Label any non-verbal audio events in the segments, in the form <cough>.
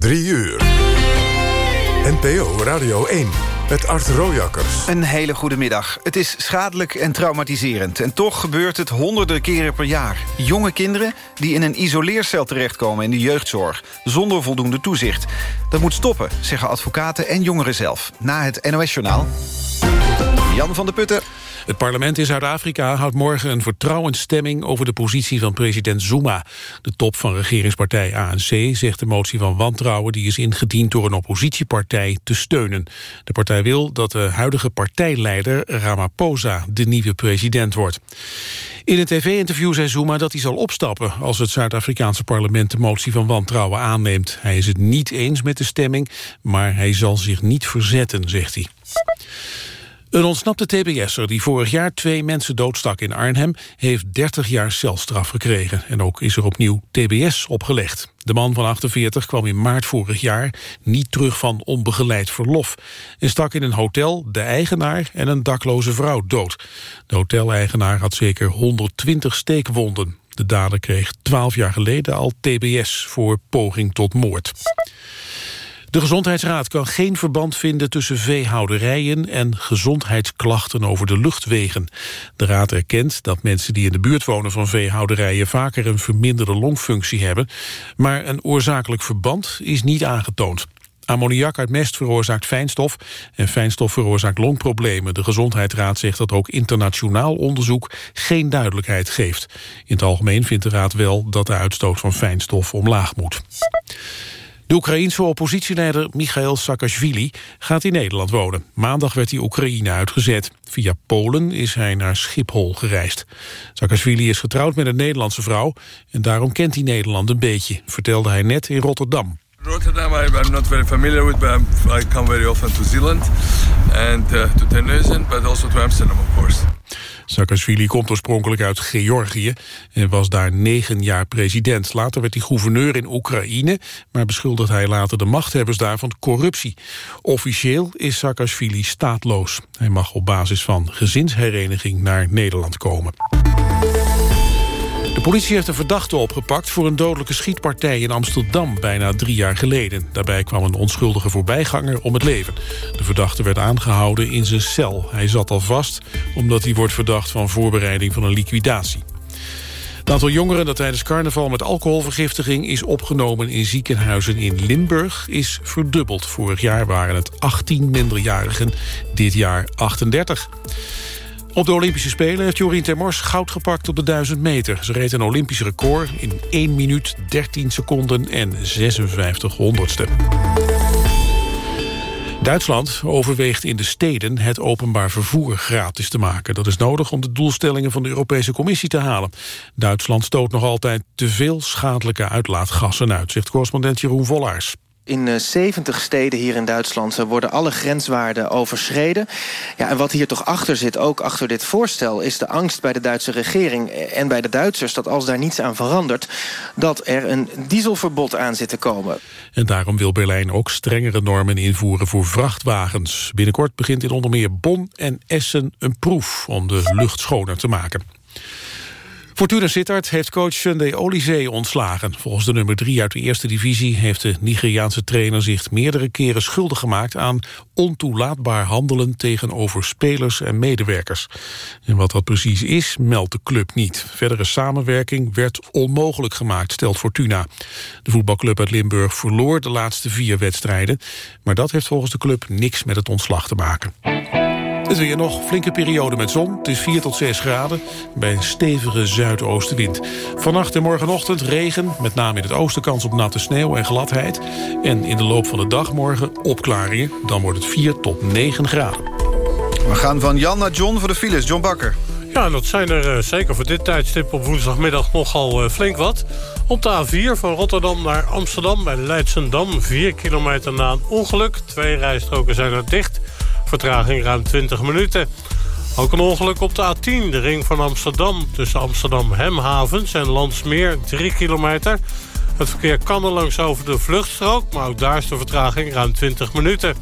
3 uur. NPO Radio 1 met Art Rojakkers. Een hele goede middag. Het is schadelijk en traumatiserend. En toch gebeurt het honderden keren per jaar. Jonge kinderen die in een isoleercel terechtkomen in de jeugdzorg... zonder voldoende toezicht. Dat moet stoppen, zeggen advocaten en jongeren zelf. Na het NOS-journaal. Jan van der Putten. Het parlement in Zuid-Afrika houdt morgen een vertrouwensstemming over de positie van president Zuma. De top van regeringspartij ANC zegt de motie van wantrouwen die is ingediend door een oppositiepartij te steunen. De partij wil dat de huidige partijleider Ramaphosa de nieuwe president wordt. In een tv-interview zei Zuma dat hij zal opstappen als het Zuid-Afrikaanse parlement de motie van wantrouwen aanneemt. Hij is het niet eens met de stemming, maar hij zal zich niet verzetten, zegt hij. Een ontsnapte tbs'er die vorig jaar twee mensen doodstak in Arnhem... heeft 30 jaar celstraf gekregen. En ook is er opnieuw tbs opgelegd. De man van 48 kwam in maart vorig jaar niet terug van onbegeleid verlof... en stak in een hotel de eigenaar en een dakloze vrouw dood. De hoteleigenaar had zeker 120 steekwonden. De dader kreeg 12 jaar geleden al tbs voor poging tot moord. De Gezondheidsraad kan geen verband vinden tussen veehouderijen en gezondheidsklachten over de luchtwegen. De raad erkent dat mensen die in de buurt wonen van veehouderijen vaker een verminderde longfunctie hebben, maar een oorzakelijk verband is niet aangetoond. Ammoniak uit mest veroorzaakt fijnstof en fijnstof veroorzaakt longproblemen. De Gezondheidsraad zegt dat ook internationaal onderzoek geen duidelijkheid geeft. In het algemeen vindt de raad wel dat de uitstoot van fijnstof omlaag moet. De Oekraïense oppositieleider Michail Saakashvili gaat in Nederland wonen. Maandag werd hij Oekraïne uitgezet. Via Polen is hij naar Schiphol gereisd. Saakashvili is getrouwd met een Nederlandse vrouw... en daarom kent hij Nederland een beetje, vertelde hij net in Rotterdam. Rotterdam, I'm not very familiar with, but I come very often to Zealand and uh, to Terneuzen, but also to Amsterdam, of course. Saakashvili komt oorspronkelijk uit Georgië en was daar negen jaar president. Later werd hij gouverneur in Oekraïne, maar beschuldigt hij later de machthebbers daar van corruptie. Officieel is Saakashvili staatloos. Hij mag op basis van gezinshereniging naar Nederland komen. De politie heeft een verdachte opgepakt voor een dodelijke schietpartij in Amsterdam bijna drie jaar geleden. Daarbij kwam een onschuldige voorbijganger om het leven. De verdachte werd aangehouden in zijn cel. Hij zat al vast omdat hij wordt verdacht van voorbereiding van een liquidatie. Het aantal jongeren dat tijdens carnaval met alcoholvergiftiging is opgenomen in ziekenhuizen in Limburg is verdubbeld. Vorig jaar waren het 18 minderjarigen, dit jaar 38. Op de Olympische Spelen heeft Jorien Termors goud gepakt op de 1000 meter. Ze reed een Olympisch record in 1 minuut 13 seconden en 56 honderdste. Duitsland overweegt in de steden het openbaar vervoer gratis te maken. Dat is nodig om de doelstellingen van de Europese Commissie te halen. Duitsland stoot nog altijd te veel schadelijke uitlaatgassen uit, zegt correspondent Jeroen Vollaars. In 70 eh, steden hier in Duitsland eh, worden alle grenswaarden overschreden. Ja, en wat hier toch achter zit, ook achter dit voorstel... is de angst bij de Duitse regering en bij de Duitsers... dat als daar niets aan verandert, dat er een dieselverbod aan zit te komen. En daarom wil Berlijn ook strengere normen invoeren voor vrachtwagens. Binnenkort begint in onder meer Bonn en Essen een proef... om de lucht schoner te maken. Fortuna Sittard heeft coach Sunday Olise ontslagen. Volgens de nummer drie uit de eerste divisie... heeft de Nigeriaanse trainer zich meerdere keren schuldig gemaakt... aan ontoelaatbaar handelen tegenover spelers en medewerkers. En wat dat precies is, meldt de club niet. Verdere samenwerking werd onmogelijk gemaakt, stelt Fortuna. De voetbalclub uit Limburg verloor de laatste vier wedstrijden... maar dat heeft volgens de club niks met het ontslag te maken. Het weer nog, flinke periode met zon. Het is 4 tot 6 graden bij een stevige zuidoostenwind. Vannacht en morgenochtend regen, met name in het oosten kans op natte sneeuw en gladheid. En in de loop van de dag morgen opklaringen. Dan wordt het 4 tot 9 graden. We gaan van Jan naar John voor de files. John Bakker. Ja, dat zijn er uh, zeker voor dit tijdstip op woensdagmiddag nogal uh, flink wat. Op de A4 van Rotterdam naar Amsterdam bij Leidsendam... 4 kilometer na een ongeluk. Twee rijstroken zijn er dicht... Vertraging ruim 20 minuten. Ook een ongeluk op de A10, de ring van Amsterdam... tussen Amsterdam-Hemhavens en Landsmeer, 3 kilometer. Het verkeer kan er langs over de vluchtstrook... maar ook daar is de vertraging ruim 20 minuten.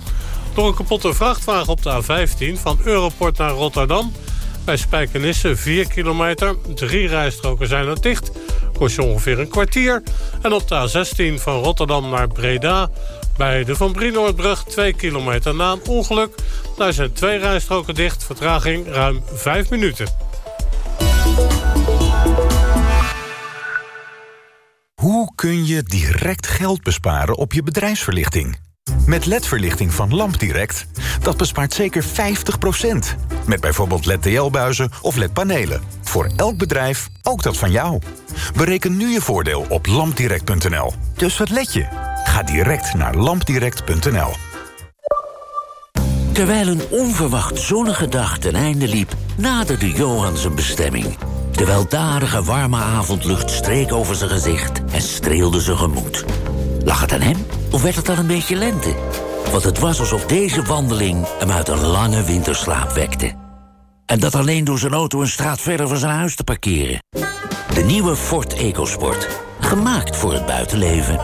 Door een kapotte vrachtwagen op de A15 van Europort naar Rotterdam... bij Spijkenisse 4 kilometer. Drie rijstroken zijn er dicht. kost je ongeveer een kwartier. En op de A16 van Rotterdam naar Breda... bij de Van Brienoordbrug 2 kilometer na een ongeluk. Daar zijn twee rijstroken dicht, vertraging ruim 5 minuten. Hoe kun je direct geld besparen op je bedrijfsverlichting? Met LED-verlichting van LampDirect, dat bespaart zeker 50%. Met bijvoorbeeld LED-TL-buizen of LED-panelen. Voor elk bedrijf, ook dat van jou. Bereken nu je voordeel op lampdirect.nl. Dus wat let je? Ga direct naar lampdirect.nl. Terwijl een onverwacht zonnige dag ten einde liep... naderde Johan zijn bestemming. De weldadige warme avondlucht streek over zijn gezicht... en streelde zijn gemoed. Lag het aan hem? Of werd het al een beetje lente? Want het was alsof deze wandeling hem uit een lange winterslaap wekte. En dat alleen door zijn auto een straat verder van zijn huis te parkeren. De nieuwe Ford EcoSport. Gemaakt voor het buitenleven.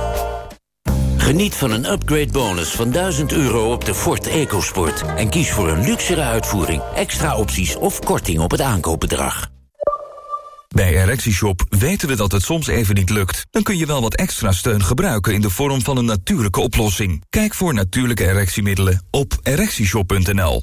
Geniet van een upgrade bonus van 1000 euro op de Ford EcoSport. En kies voor een luxere uitvoering, extra opties of korting op het aankoopbedrag. Bij ErectieShop weten we dat het soms even niet lukt. Dan kun je wel wat extra steun gebruiken in de vorm van een natuurlijke oplossing. Kijk voor natuurlijke erectiemiddelen op ErectieShop.nl.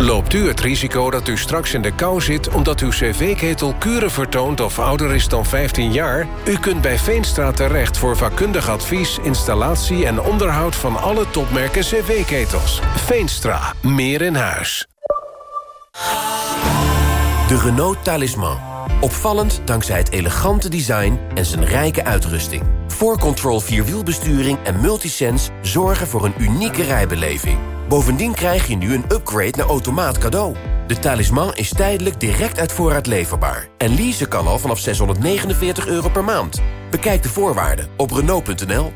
Loopt u het risico dat u straks in de kou zit... omdat uw cv-ketel kuren vertoont of ouder is dan 15 jaar? U kunt bij Veenstra terecht voor vakkundig advies... installatie en onderhoud van alle topmerken cv-ketels. Veenstra. Meer in huis. De Renault Talisman. Opvallend dankzij het elegante design en zijn rijke uitrusting. 4Control Vierwielbesturing en Multisense zorgen voor een unieke rijbeleving. Bovendien krijg je nu een upgrade naar automaat cadeau. De talisman is tijdelijk direct uit voorraad leverbaar. En leasen kan al vanaf 649 euro per maand. Bekijk de voorwaarden op Renault.nl.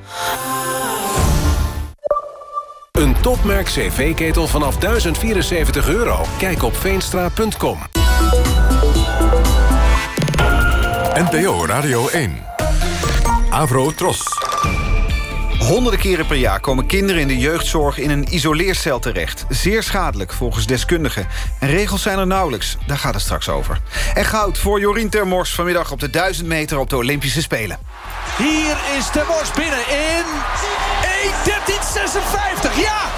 Een topmerk cv-ketel vanaf 1074 euro. Kijk op veenstra.com. NPO Radio 1. Avro Tros. Honderden keren per jaar komen kinderen in de jeugdzorg in een isoleercel terecht. Zeer schadelijk volgens deskundigen. En regels zijn er nauwelijks. Daar gaat het straks over. En goud voor Jorien Termors vanmiddag op de 1000 meter op de Olympische Spelen. Hier is Termors binnen in 1.13.56. Ja,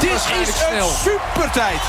dit is een supertijd.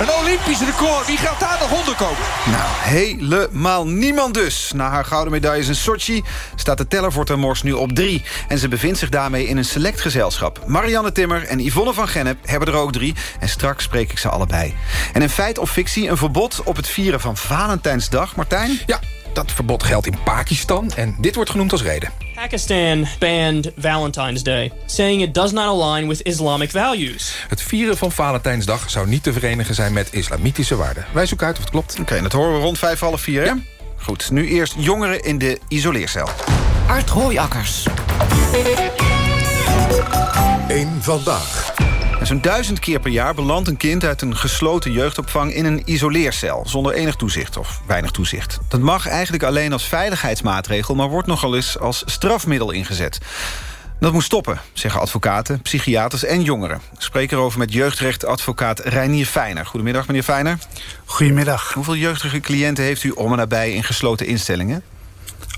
Een Olympisch record. Wie gaat daar nog onder komen? Nou, helemaal niemand dus. Na haar gouden medailles in Sochi staat de teller voor Termors nu op drie. En ze bevindt zich daarmee in een select gezelschap. Marianne Timmer en Yvonne van Gennep hebben er ook drie. En straks spreek ik ze allebei. En in feit of fictie een verbod op het vieren van Valentijnsdag. Martijn? Ja, dat verbod geldt in Pakistan en dit wordt genoemd als reden. Pakistan banned Valentine's Day, saying it does not align with Islamic values. Het vieren van Valentijnsdag zou niet te verenigen zijn met islamitische waarden. Wij zoeken uit of het klopt. Oké, okay, dat horen we rond vijf half vier, hè? Goed, nu eerst jongeren in de isoleercel. Art Hooijakkers. Eén vandaag. Zo'n duizend keer per jaar belandt een kind uit een gesloten jeugdopvang... in een isoleercel, zonder enig toezicht of weinig toezicht. Dat mag eigenlijk alleen als veiligheidsmaatregel... maar wordt nogal eens als strafmiddel ingezet. Dat moet stoppen, zeggen advocaten, psychiaters en jongeren. Ik spreek erover met jeugdrechtadvocaat Reinier Feiner. Goedemiddag, meneer Feiner. Goedemiddag. Hoeveel jeugdige cliënten heeft u om en nabij in gesloten instellingen?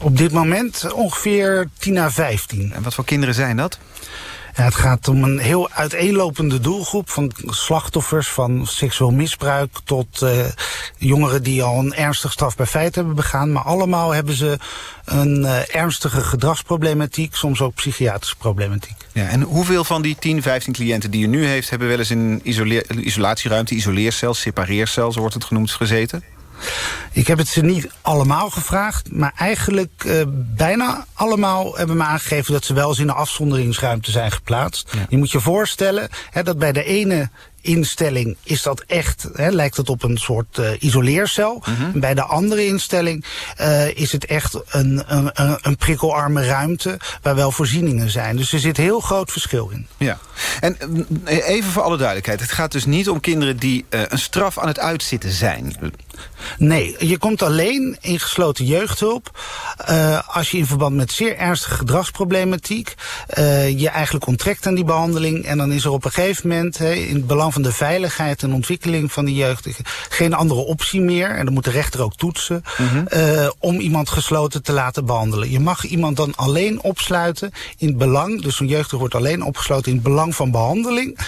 Op dit moment ongeveer 10 à 15. En wat voor kinderen zijn dat? Het gaat om een heel uiteenlopende doelgroep van slachtoffers van seksueel misbruik tot uh, jongeren die al een ernstig strafbaar feit hebben begaan. Maar allemaal hebben ze een uh, ernstige gedragsproblematiek, soms ook psychiatrische problematiek. Ja, en hoeveel van die 10, 15 cliënten die u nu heeft... hebben wel eens in isolatieruimte, isoleercel, separeercel, zo wordt het genoemd, gezeten? Ik heb het ze niet allemaal gevraagd, maar eigenlijk uh, bijna allemaal hebben me aangegeven dat ze wel eens in een afzonderingsruimte zijn geplaatst. Ja. Je moet je voorstellen hè, dat bij de ene instelling is dat echt, hè, lijkt het op een soort uh, isoleercel. Mhm. Bij de andere instelling uh, is het echt een, een, een prikkelarme ruimte waar wel voorzieningen zijn. Dus er zit heel groot verschil in. Ja, en even voor alle duidelijkheid. Het gaat dus niet om kinderen die uh, een straf aan het uitzitten zijn. Nee, je komt alleen in gesloten jeugdhulp uh, als je in verband met zeer ernstige gedragsproblematiek uh, je eigenlijk onttrekt aan die behandeling en dan is er op een gegeven moment he, in het belang van de veiligheid en ontwikkeling van die jeugdige geen andere optie meer en dan moet de rechter ook toetsen mm -hmm. uh, om iemand gesloten te laten behandelen. Je mag iemand dan alleen opsluiten in het belang, dus een jeugdige wordt alleen opgesloten in het belang van behandeling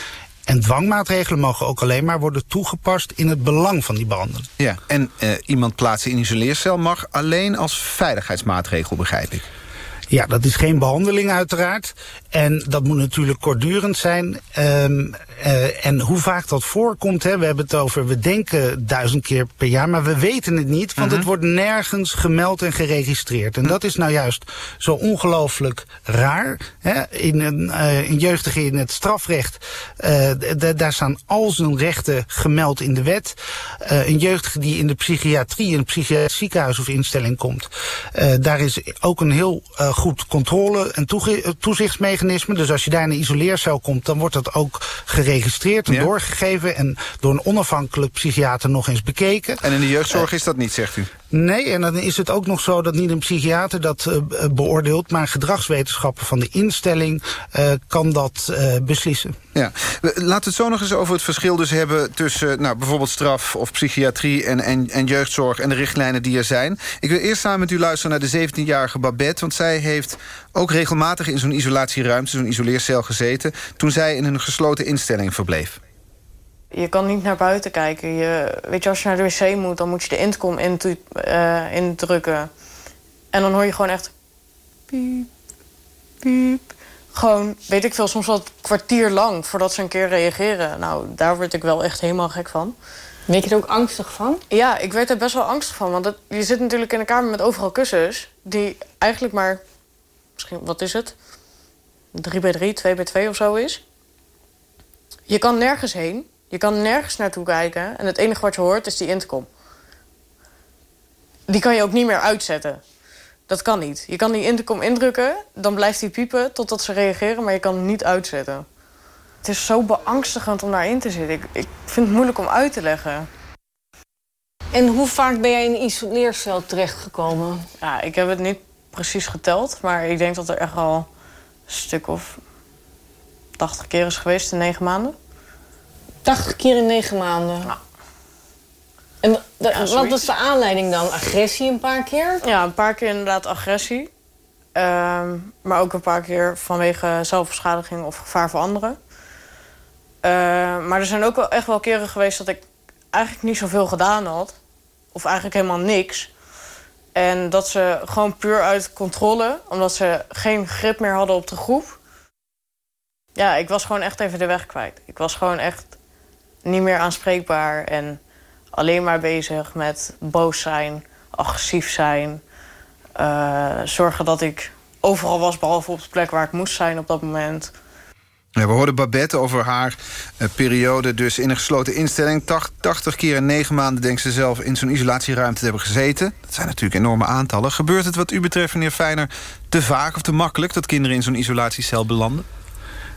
en dwangmaatregelen mogen ook alleen maar worden toegepast in het belang van die behandeling. Ja, en uh, iemand plaatsen in een isoleercel mag alleen als veiligheidsmaatregel, begrijp ik. Ja, dat is geen behandeling uiteraard. En dat moet natuurlijk kortdurend zijn. Um, uh, en hoe vaak dat voorkomt, hè, we hebben het over, we denken duizend keer per jaar, maar we weten het niet, want het wordt nergens gemeld en geregistreerd. En dat is nou juist zo ongelooflijk raar. Hè. In een, uh, een jeugdige in het strafrecht, uh, daar staan al zijn rechten gemeld in de wet. Een jeugdige die in de psychiatrie, in een psychiatrisch ziekenhuis of instelling komt, daar is ook een heel goed controle- en toezichtsmechanisme. Dus als je daar in een isoleercel komt, dan wordt dat ook geregistreerd en ja. doorgegeven... en door een onafhankelijk psychiater nog eens bekeken. En in de jeugdzorg uh, is dat niet, zegt u? Nee, en dan is het ook nog zo dat niet een psychiater dat uh, beoordeelt... maar gedragswetenschappen van de instelling uh, kan dat uh, beslissen. Ja, laten we het zo nog eens over het verschil dus hebben... tussen nou, bijvoorbeeld straf of psychiatrie en, en, en jeugdzorg... en de richtlijnen die er zijn. Ik wil eerst samen met u luisteren naar de 17-jarige Babette... want zij heeft ook regelmatig in zo'n isolatieruimte, zo'n isoleercel gezeten... toen zij in een gesloten instelling verbleef. Je kan niet naar buiten kijken. Je, weet je, als je naar de wc moet, dan moet je de intercom uh, indrukken. En dan hoor je gewoon echt... Piep, piep. Gewoon, weet ik veel, soms wel een kwartier lang... voordat ze een keer reageren. Nou, daar word ik wel echt helemaal gek van. Weet je er ook angstig van? Ja, ik werd er best wel angstig van. Want het, je zit natuurlijk in een kamer met overal kussens... die eigenlijk maar... misschien, wat is het? 3 bij 3, 2 bij 2 of zo is. Je kan nergens heen. Je kan nergens naartoe kijken. En het enige wat je hoort is die intercom. Die kan je ook niet meer uitzetten. Dat kan niet. Je kan die intercom indrukken, dan blijft die piepen totdat ze reageren, maar je kan hem niet uitzetten. Het is zo beangstigend om daarin te zitten. Ik, ik vind het moeilijk om uit te leggen. En hoe vaak ben jij in een isoleercel terechtgekomen? Ja, ik heb het niet precies geteld, maar ik denk dat er echt al een stuk of 80 keer is geweest in negen maanden. 80 keer in negen maanden? Ja. En de, ja, wat was de aanleiding dan? Agressie een paar keer? Ja, een paar keer inderdaad agressie. Um, maar ook een paar keer vanwege zelfbeschadiging of gevaar voor anderen. Uh, maar er zijn ook wel echt wel keren geweest dat ik eigenlijk niet zoveel gedaan had. Of eigenlijk helemaal niks. En dat ze gewoon puur uit controle, omdat ze geen grip meer hadden op de groep. Ja, ik was gewoon echt even de weg kwijt. Ik was gewoon echt niet meer aanspreekbaar en alleen maar bezig met boos zijn, agressief zijn. Uh, zorgen dat ik overal was, behalve op de plek waar ik moest zijn op dat moment. We hoorden Babette over haar uh, periode dus in een gesloten instelling. 80 keer in negen maanden, denkt ze zelf, in zo'n isolatieruimte te hebben gezeten. Dat zijn natuurlijk enorme aantallen. Gebeurt het wat u betreft, meneer Feiner, te vaak of te makkelijk... dat kinderen in zo'n isolatiecel belanden?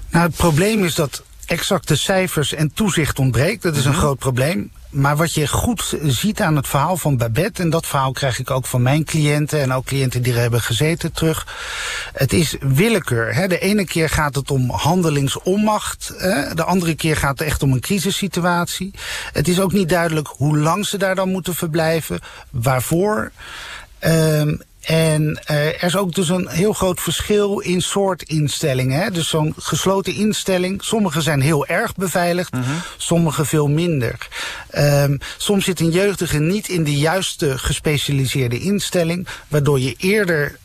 Nou, het probleem is dat exacte cijfers en toezicht ontbreekt. Dat is een mm -hmm. groot probleem. Maar wat je goed ziet aan het verhaal van Babette... en dat verhaal krijg ik ook van mijn cliënten... en ook cliënten die er hebben gezeten terug... het is willekeur. Hè. De ene keer gaat het om handelingsonmacht... Hè. de andere keer gaat het echt om een crisissituatie. Het is ook niet duidelijk hoe lang ze daar dan moeten verblijven... waarvoor... Um, en uh, er is ook dus een heel groot verschil in soort instellingen. Hè? Dus zo'n gesloten instelling, sommige zijn heel erg beveiligd, -hmm. sommige veel minder. Um, soms zit een jeugdige niet in de juiste gespecialiseerde instelling, waardoor je eerder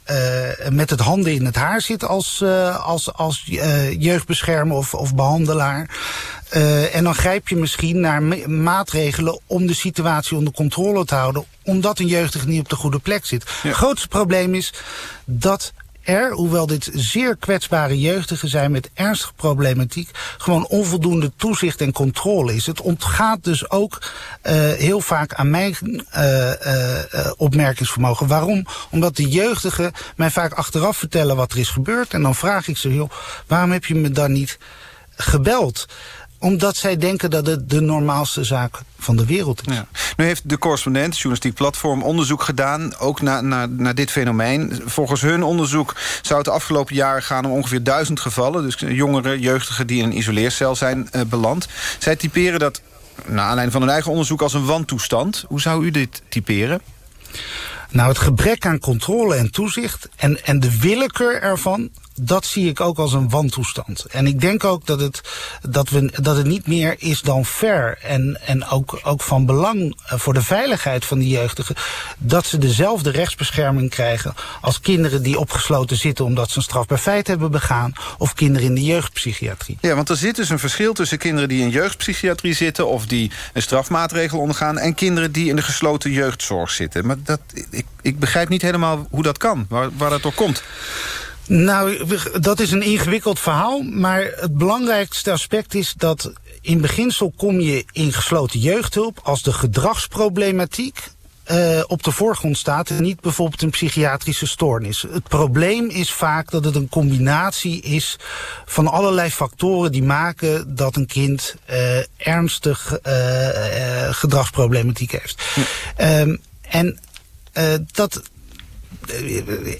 met het handen in het haar zit als, uh, als, als uh, jeugdbeschermer of, of behandelaar. Uh, en dan grijp je misschien naar maatregelen om de situatie onder controle te houden, omdat een jeugdige niet op de goede plek zit. Ja. Het grootste probleem is dat er, hoewel dit zeer kwetsbare jeugdigen zijn met ernstige problematiek, gewoon onvoldoende toezicht en controle is. Het ontgaat dus ook uh, heel vaak aan mijn uh, uh, opmerkingsvermogen. Waarom? Omdat de jeugdigen mij vaak achteraf vertellen wat er is gebeurd. En dan vraag ik ze, joh, waarom heb je me dan niet gebeld? Omdat zij denken dat het de normaalste zaak van de wereld is. Ja. Nu heeft de correspondent, journalistiek platform, onderzoek gedaan... ook naar, naar, naar dit fenomeen. Volgens hun onderzoek zou het de afgelopen jaren gaan... om ongeveer duizend gevallen. Dus jongeren, jeugdigen die in een isoleercel zijn uh, beland. Zij typeren dat, naar aanleiding van hun eigen onderzoek... als een wantoestand. Hoe zou u dit typeren? Nou, het gebrek aan controle en toezicht en, en de willekeur ervan dat zie ik ook als een wantoestand. En ik denk ook dat het, dat we, dat het niet meer is dan fair. En, en ook, ook van belang eh, voor de veiligheid van die jeugdigen. Dat ze dezelfde rechtsbescherming krijgen als kinderen die opgesloten zitten omdat ze een strafbaar feit hebben begaan. Of kinderen in de jeugdpsychiatrie. Ja, want er zit dus een verschil tussen kinderen die in jeugdpsychiatrie zitten. Of die een strafmaatregel ondergaan. En kinderen die in de gesloten jeugdzorg zitten. Maar dat, ik, ik begrijp niet helemaal hoe dat kan. Waar, waar dat door komt. Nou, dat is een ingewikkeld verhaal. Maar het belangrijkste aspect is dat in beginsel kom je in gesloten jeugdhulp als de gedragsproblematiek uh, op de voorgrond staat en niet bijvoorbeeld een psychiatrische stoornis. Het probleem is vaak dat het een combinatie is van allerlei factoren die maken dat een kind uh, ernstig uh, gedragsproblematiek heeft. Ja. Um, en dat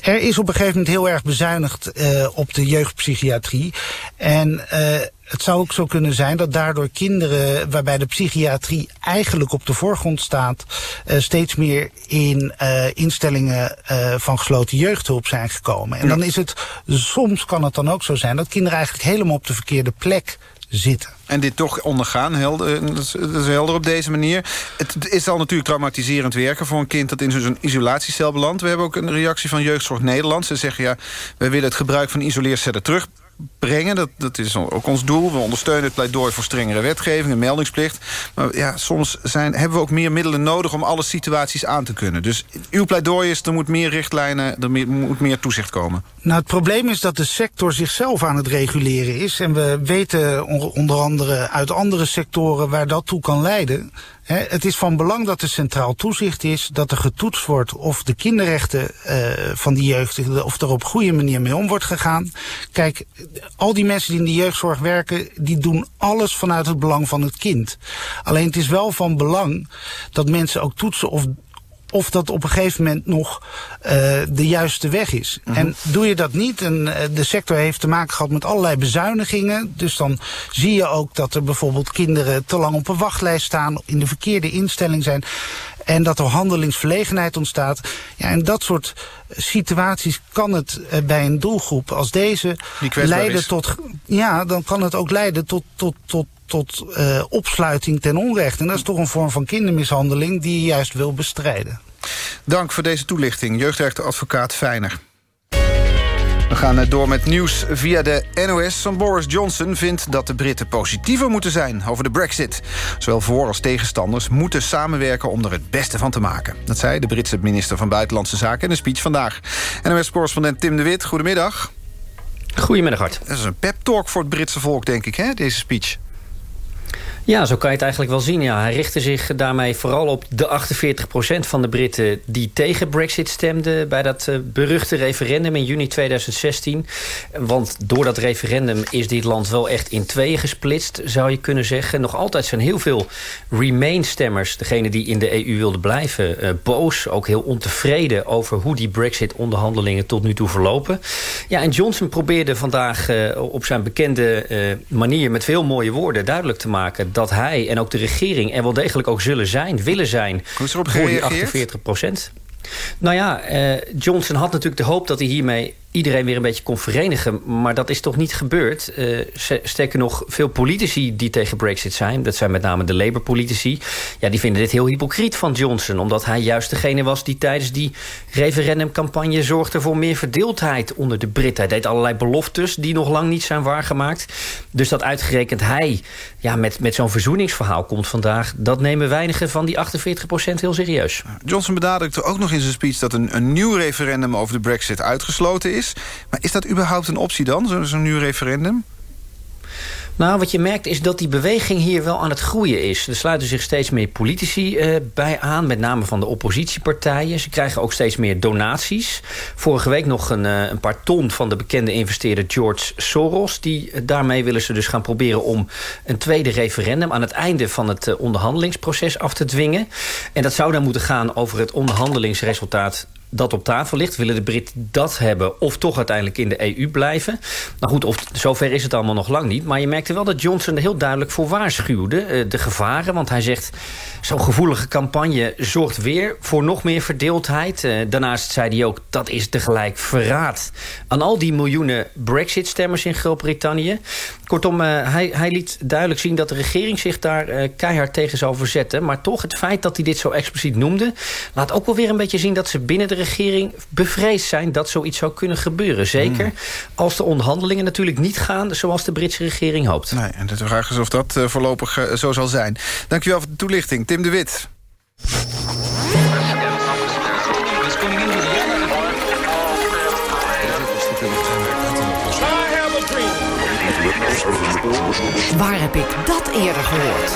er is op een gegeven moment heel erg bezuinigd uh, op de jeugdpsychiatrie. En uh, het zou ook zo kunnen zijn dat daardoor kinderen waarbij de psychiatrie eigenlijk op de voorgrond staat, uh, steeds meer in instellingen van gesloten jeugdhulp zijn gekomen. En dan is het, soms kan het dan ook zo zijn dat kinderen eigenlijk helemaal op de verkeerde plek zitten. En dit toch ondergaan, helder, dat is helder op deze manier. Het is al natuurlijk traumatiserend werken voor een kind... dat in zo'n isolatiecel belandt. We hebben ook een reactie van Jeugdzorg Nederland. Ze zeggen, ja, wij willen het gebruik van isoleercellen terug brengen. Dat, dat is ook ons doel. We ondersteunen het pleidooi voor strengere wetgeving en meldingsplicht. Maar ja, soms zijn, hebben we ook meer middelen nodig om alle situaties aan te kunnen. Dus uw pleidooi is, er moet meer richtlijnen, er moet meer toezicht komen. Nou, het probleem is dat de sector zichzelf aan het reguleren is. En we weten onder andere uit andere sectoren waar dat toe kan leiden. He, het is van belang dat er centraal toezicht is, dat er getoetst wordt of de kinderrechten uh, van die jeugd, of er op goede manier mee om wordt gegaan. Kijk, al die mensen die in de jeugdzorg werken, die doen alles vanuit het belang van het kind. Alleen het is wel van belang dat mensen ook toetsen of of dat op een gegeven moment nog uh, de juiste weg is. -hmm. En doe je dat niet, en uh, de sector heeft te maken gehad met allerlei bezuinigingen... dus dan zie je ook dat er bijvoorbeeld kinderen te lang op een wachtlijst staan... in de verkeerde instelling zijn... En dat er handelingsverlegenheid ontstaat. Ja, en dat soort situaties kan het uh, bij een doelgroep als deze leiden is. tot. Ja, dan kan het ook leiden tot, tot, tot, tot uh, opsluiting ten onrechte. En dat is toch een vorm van kindermishandeling die je juist wil bestrijden. Dank voor deze toelichting, jeugdrechtenadvocaat Feiner. We gaan door met nieuws via de NOS. Boris Johnson vindt dat de Britten positiever moeten zijn over de brexit. Zowel voor- als tegenstanders moeten samenwerken om er het beste van te maken. Dat zei de Britse minister van Buitenlandse Zaken in een speech vandaag. NOS-correspondent Tim de Wit, goedemiddag. Goedemiddag, Hart. Dat is een pep-talk voor het Britse volk, denk ik, hè, deze speech. Ja, zo kan je het eigenlijk wel zien. Ja. Hij richtte zich daarmee vooral op de 48% van de Britten... die tegen Brexit stemden bij dat uh, beruchte referendum in juni 2016. Want door dat referendum is dit land wel echt in tweeën gesplitst... zou je kunnen zeggen. Nog altijd zijn heel veel Remain-stemmers... degene die in de EU wilden blijven, uh, boos. Ook heel ontevreden over hoe die Brexit-onderhandelingen tot nu toe verlopen. Ja, en Johnson probeerde vandaag uh, op zijn bekende manier... met veel mooie woorden duidelijk te maken dat hij en ook de regering er wel degelijk ook zullen zijn, willen zijn... Hoe is erop voor die 48 procent. Nou ja, uh, Johnson had natuurlijk de hoop dat hij hiermee iedereen weer een beetje kon verenigen. Maar dat is toch niet gebeurd. Uh, sterker nog, veel politici die tegen Brexit zijn... dat zijn met name de Labour-politici... Ja, die vinden dit heel hypocriet van Johnson. Omdat hij juist degene was die tijdens die referendumcampagne... zorgde voor meer verdeeldheid onder de Britten. Hij deed allerlei beloftes die nog lang niet zijn waargemaakt. Dus dat uitgerekend hij ja, met, met zo'n verzoeningsverhaal komt vandaag... dat nemen weinigen van die 48% heel serieus. Johnson benadrukte ook nog in zijn speech... dat een, een nieuw referendum over de Brexit uitgesloten is Maar is dat überhaupt een optie dan, zo'n zo nieuw referendum? Nou, wat je merkt is dat die beweging hier wel aan het groeien is. Er sluiten zich steeds meer politici uh, bij aan, met name van de oppositiepartijen. Ze krijgen ook steeds meer donaties. Vorige week nog een, uh, een paar ton van de bekende investeerder George Soros. Die, uh, daarmee willen ze dus gaan proberen om een tweede referendum... aan het einde van het onderhandelingsproces af te dwingen. En dat zou dan moeten gaan over het onderhandelingsresultaat dat op tafel ligt. Willen de Britten dat hebben of toch uiteindelijk in de EU blijven? Nou goed, of, zover is het allemaal nog lang niet. Maar je merkte wel dat Johnson er heel duidelijk voor waarschuwde. Uh, de gevaren, want hij zegt... zo'n gevoelige campagne zorgt weer voor nog meer verdeeldheid. Uh, daarnaast zei hij ook, dat is tegelijk verraad... aan al die miljoenen Brexit-stemmers in Groot-Brittannië. Kortom, uh, hij, hij liet duidelijk zien dat de regering zich daar keihard tegen zou verzetten. Maar toch, het feit dat hij dit zo expliciet noemde... laat ook wel weer een beetje zien dat ze binnen de regering bevreesd zijn dat zoiets zou kunnen gebeuren. Zeker mm. als de onderhandelingen natuurlijk niet gaan zoals de Britse regering hoopt. Nee, en de vraag is of dat uh, voorlopig uh, zo zal zijn. Dankjewel voor de toelichting. Tim de Wit. Waar heb ik dat eerder gehoord?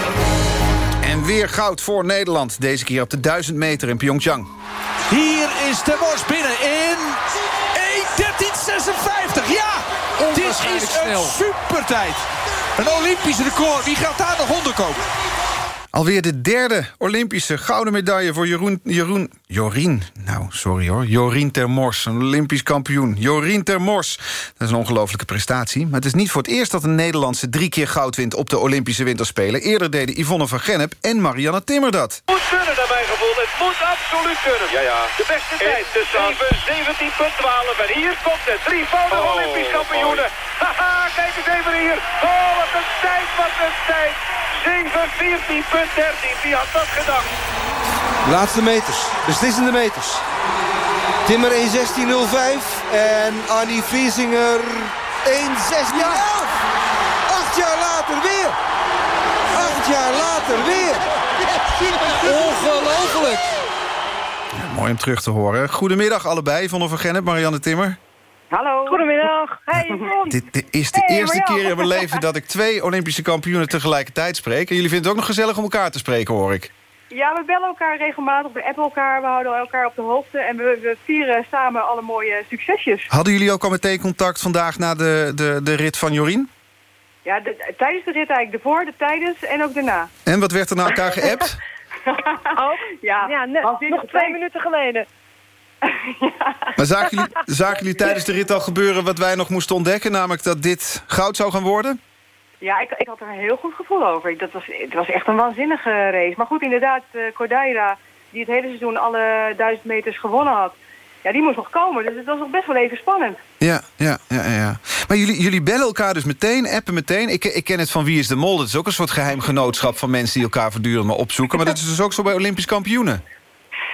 En weer goud voor Nederland. Deze keer op de 1000 meter in Pyeongchang. Hier is de Mors binnen in 1.13.56. Ja, dit is een supertijd. Een Olympisch record. Wie gaat daar nog onder kopen? Alweer de derde Olympische gouden medaille voor Jeroen... Jeroen Jorien, nou, sorry hoor. Jorien Termors, een Olympisch kampioen. Jorien Termors. Dat is een ongelofelijke prestatie. Maar het is niet voor het eerst dat een Nederlandse drie keer goud wint... op de Olympische Winterspelen. Eerder deden Yvonne van Gennep en Marianne Timmer dat. Moet kunnen gevoel. Het moet absoluut kunnen. Ja, ja. De beste tijd. De 7, 17.12. En hier komt het. Drievoudig oh, Olympisch kampioenen. Haha, kijk eens even hier. Oh, wat een tijd, wat een tijd. 7, 14.13. Wie had dat gedacht? Laatste meters. Beslissende meters. Timmer 1.16.05 en Annie Vriesinger 1.16.11. Acht jaar later weer. Acht jaar later weer. Ongelooflijk. Ja, mooi om terug te horen. Goedemiddag allebei, Von van Gennep, Marianne Timmer. Hallo. Goedemiddag. Hey, dit, dit, is de hey, eerste keer in mijn leven dat ik twee Olympische kampioenen tegelijkertijd spreek. En jullie vinden het ook nog gezellig om elkaar te spreken, hoor ik. Ja, we bellen elkaar regelmatig, we appen elkaar, we houden elkaar op de hoogte... en we, we vieren samen alle mooie succesjes. Hadden jullie ook al meteen contact vandaag na de, de, de rit van Jorien? Ja, de, tijdens de rit eigenlijk ervoor, de tijdens en ook daarna. En wat werd er naar elkaar geappt? <laughs> oh, ja, ja net, nog twee minuten geleden. ja. <laughs> Maar zagen jullie, zagen jullie tijdens de rit al gebeuren wat wij nog moesten ontdekken? Namelijk dat dit goud zou gaan worden? Ja, ik, ik had er een heel goed gevoel over. Dat was, het was echt een waanzinnige race. Maar goed, inderdaad, uh, Cordaira, die het hele seizoen alle duizend meters gewonnen had... Ja, die moest nog komen, dus het was nog best wel even spannend. Ja, ja, ja, ja. Maar jullie, jullie bellen elkaar dus meteen, appen meteen. Ik, ik ken het van Wie is de Mol. Dat is ook een soort geheim genootschap van mensen die elkaar voortdurend maar opzoeken. Maar dat is dus ook zo bij Olympisch kampioenen.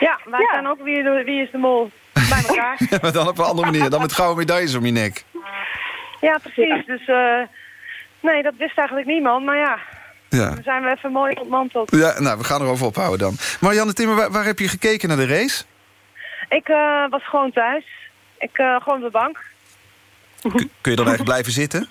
Ja, wij ja. zijn ook wie, wie is de Mol bij <laughs> elkaar. maar dan op een andere manier, dan met gouden medailles om je nek. Ja, precies. Dus... Uh, Nee, dat wist eigenlijk niemand, maar ja. Ja. Dan zijn we even mooi ontmanteld. Ja, nou, we gaan erover ophouden dan. Marianne Timmer, waar, waar heb je gekeken naar de race? Ik uh, was gewoon thuis. Ik uh, gewoon op de bank. Kun, je dan eigenlijk blijven zitten? <laughs>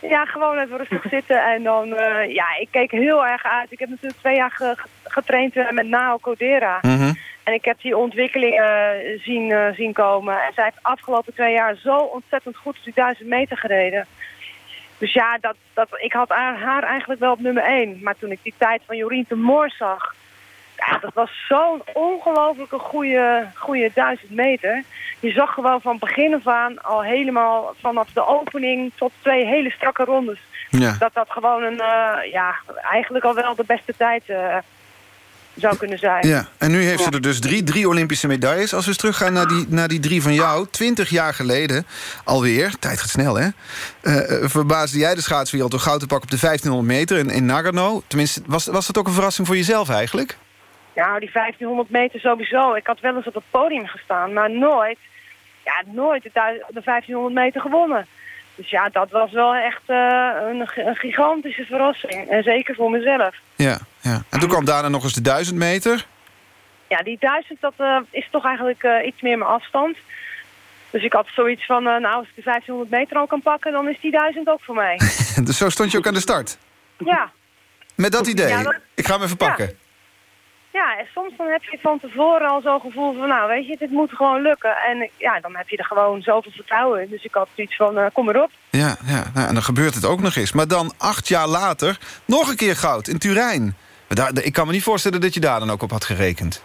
Ja, gewoon even rustig zitten. En dan, uh, ja, ik keek heel erg uit. Ik heb natuurlijk twee jaar ge getraind met Nao Codera. Mm -hmm. En ik heb die ontwikkelingen zien, zien komen. En zij heeft afgelopen twee jaar zo ontzettend goed die duizend meter gereden. Dus ja, dat, dat, ik had haar eigenlijk wel op nummer 1. Maar toen ik die tijd van Jorien de Moor zag... Ja, dat was zo'n ongelofelijke goede, goede duizend meter. Je zag gewoon van begin af aan al helemaal vanaf de opening tot twee hele strakke rondes. Ja. Dat dat gewoon een, uh, ja, eigenlijk al wel de beste tijd uh, zou kunnen zijn. Ja, en nu heeft ze er dus drie, drie Olympische medailles. Als we eens teruggaan naar die, naar die drie van jou, twintig jaar geleden alweer, tijd gaat snel hè, uh, verbaasde jij de schaatswereld door goud te pakken op de 1500 meter in, in Nagano. Tenminste, was, was dat ook een verrassing voor jezelf eigenlijk? Ja, die 1500 meter sowieso. Ik had wel eens op het podium gestaan, maar nooit, ja, nooit de, de 1500 meter gewonnen. Dus ja, dat was wel echt uh, een, een, gigantische verrassing. En zeker voor mezelf. Ja, ja. En toen kwam daarna nog eens de 1000 meter. Ja, die 1000 dat, uh, is toch eigenlijk uh, iets meer mijn afstand. Dus ik had zoiets van, eh, nou, als ik de 1500 meter al kan pakken, dan is die 1000 ook voor mij. <laughs> dus zo stond je ook aan de start? Ja. Met dat idee? Ja, dat- Ik ga hem even pakken. Ja, en soms dan heb je van tevoren al zo'n gevoel van, nou, weet je, dit moet gewoon lukken. En ja, dan heb je er gewoon zoveel vertrouwen in. Dus ik had zoiets van, eh, kom maar op. Ja, ja nou, en dan gebeurt het ook nog eens. Maar dan acht jaar later nog een keer goud in Turijn. Daar, ik kan me niet voorstellen dat je daar dan ook op had gerekend.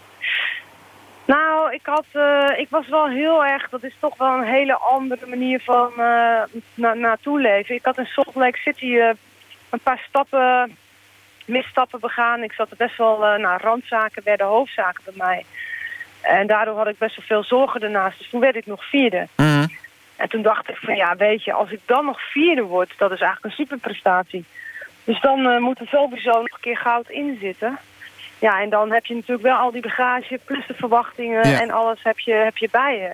Nou, ik, had, eh, ik was wel heel erg... Dat is toch wel een hele andere manier van eh na naartoe leven. Ik had in Salt Lake City een paar stappen, misstappen begaan. Ik zat er best wel uh, naar randzaken, werden hoofdzaken bij mij. En daardoor had ik best wel veel zorgen ernaast. Dus toen werd ik nog vierde. En toen dacht ik van ja, weet je, als ik dan nog vierde word... dat is eigenlijk een superprestatie. Dus dan eh, moet er sowieso nog een keer goud in zitten. Ja, en dan heb je natuurlijk wel al die bagage, plus de verwachtingen Ja. en alles heb je, heb je bij je.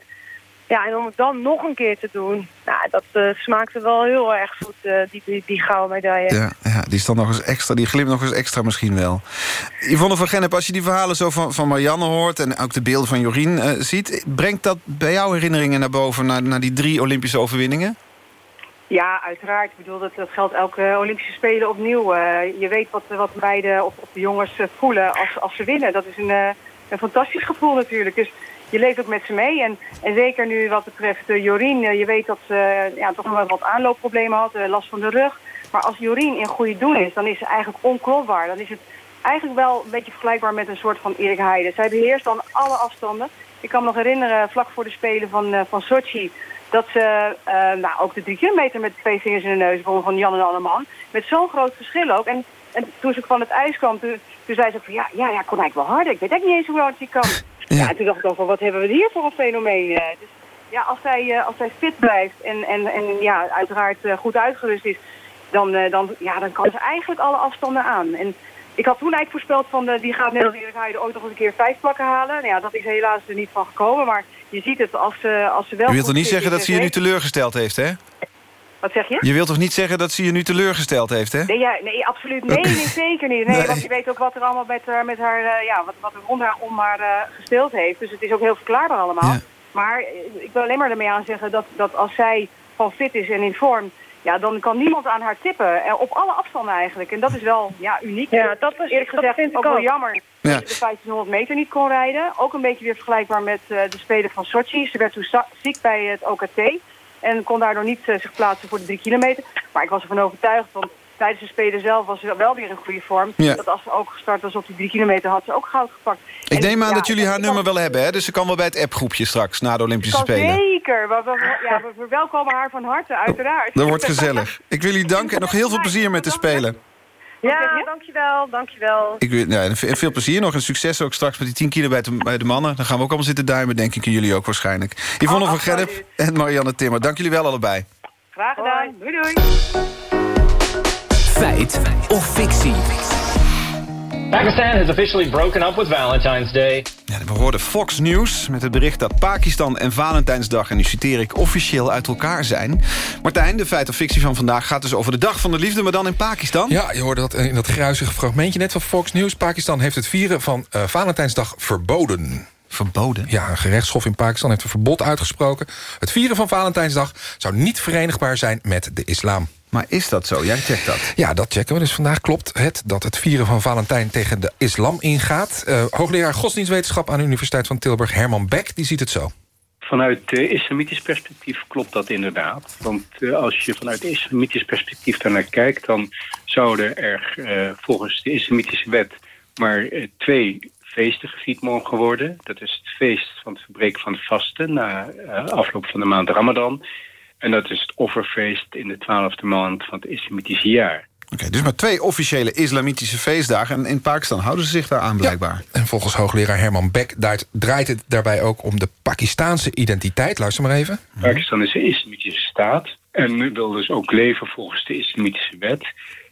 Ja, en om het dan nog een keer te doen, nou, dat eh, smaakte wel heel erg goed, eh, die, die, die gouden medaille. Ja, ja, die is dan nog eens extra, die glimt nog eens extra misschien wel. Yvonne van Gennep, als je die verhalen zo van, van Marianne hoort... en ook de beelden van Jorien eh, ziet... brengt dat bij jou herinneringen naar boven... naar, naar die drie Olympische overwinningen? Ja, uiteraard. Ik bedoel, dat, dat geldt elke Olympische Spelen opnieuw. Je weet wat, wat meiden of, of de jongens voelen als, als ze winnen. Dat is een, een fantastisch gevoel natuurlijk. Dus je leeft ook met ze mee. En, en zeker nu wat betreft uh, Jorien. Uh, je weet dat ze uh, ja, toch nog wel wat aanloopproblemen had. last van de rug. Maar als Jorien in goede doen is, dan is ze eigenlijk onklopbaar. Dan is het eigenlijk wel een beetje vergelijkbaar met een soort van Erik Heide. Zij beheerst dan alle afstanden. Ik kan me nog herinneren, vlak voor de Spelen van, van Sochi... dat ze nou, ook de drie kilometer met twee vingers in de neus begon van Jan en Alleman. Met zo'n groot verschil ook. En, en toen ze van het ijs kwam, toen, toen zei ze van... ja, ja, ja, kon eigenlijk wel harder. Ik weet echt niet eens hoe hard hij kan. Ja. ja. en toen dacht ik dan van, wat hebben we hier voor een fenomeen? Uh, dus ja, als zij, uh, als zij fit blijft en, en, en ja, uiteraard uh, goed uitgerust is... Dan, dan, ja, dan kan ze eigenlijk alle afstanden aan. En ik had toen eigenlijk voorspeld van, die gaat net als Erik Heide ooit nog eens een keer vijf plakken halen. Nou ja, dat is helaas er niet van gekomen, maar je ziet het als ze, als ze wel... Je wilt toch niet zeggen dat ze je nu teleurgesteld heeft, hè? Wat zeg je? Je wilt toch niet zeggen dat ze je nu teleurgesteld heeft, hè? Nee, ja, nee absoluut. Nee, nee, zeker niet. Nee, <laughs> nee, want je weet ook wat er allemaal met, uh, met haar, uh, ja, wat, wat er rond haar om haar uh, gespeeld heeft. Dus het is ook heel verklaarbaar allemaal. Ja. Maar ik wil alleen maar ermee aan zeggen dat, dat als zij gewoon fit is en in vorm... Ja, dan kan niemand aan haar tippen. Op alle afstanden eigenlijk. En dat is wel ja, uniek. Ja, dat is eerlijk gezegd dat vind ook ik wel jammer ja. dat ze de 1500 meter niet kon rijden. Ook een beetje weer vergelijkbaar met uh, de Spelen van Sochi. Ze werd toen ziek bij het OKT. En kon daardoor niet uh, zich plaatsen voor de drie kilometer. Maar ik was ervan overtuigd, want tijdens de Spelen zelf was ze wel weer in goede vorm. Ja. Dat als ze ook gestart was op die drie kilometer, had ze ook goud gepakt. Ik en, neem aan ja, dat jullie haar nummer wel hebben, hè? Dus ze kan wel bij het appgroepje straks, na de Olympische Spelen. Zeker. We, we, ja, we verwelkomen haar van harte, uiteraard. Dat wordt gezellig. Ik wil jullie danken en nog heel veel plezier met de Spelen. Ja, dankjewel, dankjewel. Ik wil, ja, veel plezier nog en succes ook straks met die 10 kilo bij de, bij de mannen. Dan gaan we ook allemaal zitten duimen, denk ik, en jullie ook waarschijnlijk. Yvonne oh, van Gennep en Marianne Timmer, dank jullie wel allebei. Graag gedaan. Doei doei. Feit of fictie? Pakistan has officially broken up with Valentine's Day. Ja, we hoorden Fox News met het bericht dat Pakistan en Valentijnsdag... en nu citeer ik, officieel uit elkaar zijn. Martijn, de feit of fictie van vandaag gaat dus over de dag van de liefde... maar dan in Pakistan. Ja, je hoorde dat in dat gruizige fragmentje net van Fox News. Pakistan heeft het vieren van uh, Valentijnsdag verboden. Verboden? Ja, een gerechtshof in Pakistan heeft een verbod uitgesproken. Het vieren van Valentijnsdag zou niet verenigbaar zijn met de islam. Maar is dat zo? Jij checkt dat? Ja, dat checken we. Dus vandaag klopt het dat het vieren van Valentijn tegen de islam ingaat. Uh, hoogleraar godsdienstwetenschap aan de Universiteit van Tilburg, Herman Beck, die ziet het zo. Vanuit uh, islamitisch perspectief klopt dat inderdaad. Want uh, als je vanuit islamitisch perspectief daarnaar kijkt... dan zouden er uh, volgens de islamitische wet maar twee feesten gevierd mogen worden. Dat is het feest van het verbreken van de vasten... na afloop van de maand Ramadan... En dat is het offerfeest in de twaalfde maand van het islamitische jaar. Oké, okay, dus maar twee officiële islamitische feestdagen. En in Pakistan houden ze zich daar aan blijkbaar. Ja, en volgens hoogleraar Herman Beck draait het daarbij ook om de Pakistaanse identiteit. Luister maar even. Pakistan is een islamitische staat. En wil dus ook leven volgens de islamitische wet.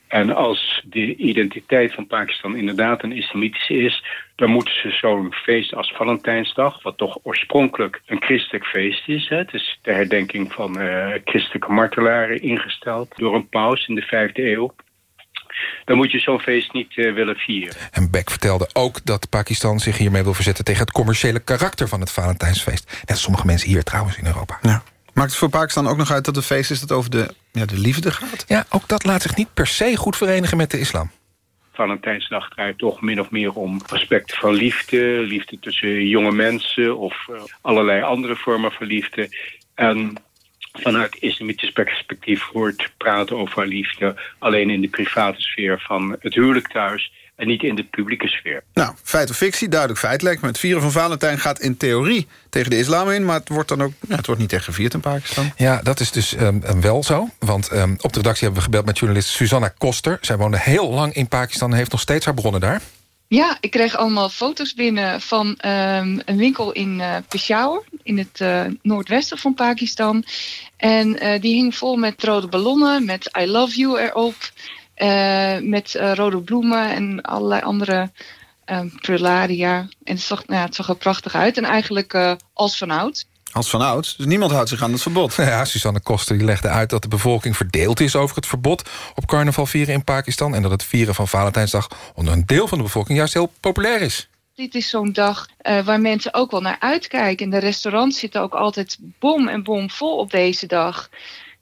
En als de identiteit van Pakistan inderdaad een islamitische is... dan moeten ze zo'n feest als Valentijnsdag... wat toch oorspronkelijk een christelijk feest is... Hè, het is de herdenking van uh, christelijke martelaren ingesteld... door een paus in de vijfde eeuw... dan moet je zo'n feest niet willen vieren. En Beck vertelde ook dat Pakistan zich hiermee wil verzetten... tegen het commerciële karakter van het Valentijnsfeest. Net als sommige mensen hier trouwens in Europa. Ja. Maakt het voor Pakistan ook nog uit dat het feest is dat over de, ja, de liefde gaat? Ja, ook dat laat zich niet per se goed verenigen met de islam. Valentijnsdag draait toch min of meer om respect voor liefde. Liefde tussen jonge mensen of uh, allerlei andere vormen van liefde. En vanuit islamitisch perspectief hoort praten over liefde... alleen in de private sfeer van het huwelijk thuis en niet in de publieke sfeer. Nou, feit of fictie, duidelijk feit lijkt me. Het vieren van Valentijn gaat in theorie tegen de islam in... maar het wordt dan ook ja, het wordt niet echt gevierd in Pakistan. Ja, dat is dus um, wel zo. Want um, op de redactie hebben we gebeld met journalist Susanna Koster. Zij woonde heel lang in Pakistan en heeft nog steeds haar bronnen daar. Ja, ik kreeg allemaal foto's binnen van um, een winkel in uh, Peshawar... in het uh, noordwesten van Pakistan. En uh, die hing vol met rode ballonnen, met I love you erop... Uh, met uh, rode bloemen en allerlei andere uh, prularia. En het zag, nou ja, het zag er prachtig uit. En eigenlijk als vanouds. Als vanouds? Dus niemand houdt zich aan het verbod? <laughs> Ja, Susanne Koster die legde uit dat de bevolking verdeeld is... over het verbod op carnaval vieren in Pakistan... en dat het vieren van Valentijnsdag onder een deel van de bevolking... juist heel populair is. Dit is zo'n dag uh, waar mensen ook wel naar uitkijken. En de restaurants zitten ook altijd bom en bom vol op deze dag.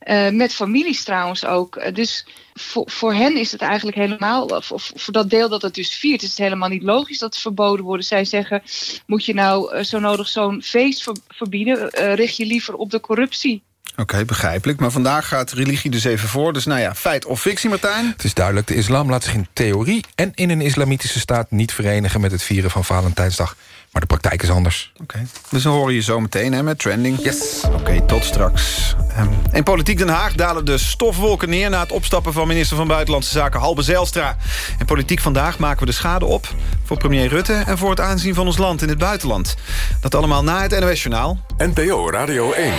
Uh, met families trouwens ook. Uh, dus voor, voor hen is het eigenlijk helemaal... Voor, voor dat deel dat het dus viert... is het helemaal niet logisch dat het verboden wordt. Zij zeggen, moet je nou uh, zo nodig zo'n feest ver, verbieden? richt je liever op de corruptie. Oké, okay, begrijpelijk. Maar vandaag gaat religie dus even voor. Dus nou ja, feit of fictie, Martijn? Het is duidelijk, de islam laat zich in theorie... en in een islamitische staat niet verenigen... met het vieren van Valentijnsdag. Maar de praktijk is anders. Oké, okay. dus dan horen je zo meteen hè, met trending. Yes. Oké, okay, tot straks. Um, in Politiek Den Haag dalen de stofwolken neer... na het opstappen van minister van Buitenlandse Zaken Halbe Zijlstra. In Politiek Vandaag maken we de schade op... voor premier Rutte en voor het aanzien van ons land in het buitenland. Dat allemaal na het NOS-journaal. NPO Radio 1.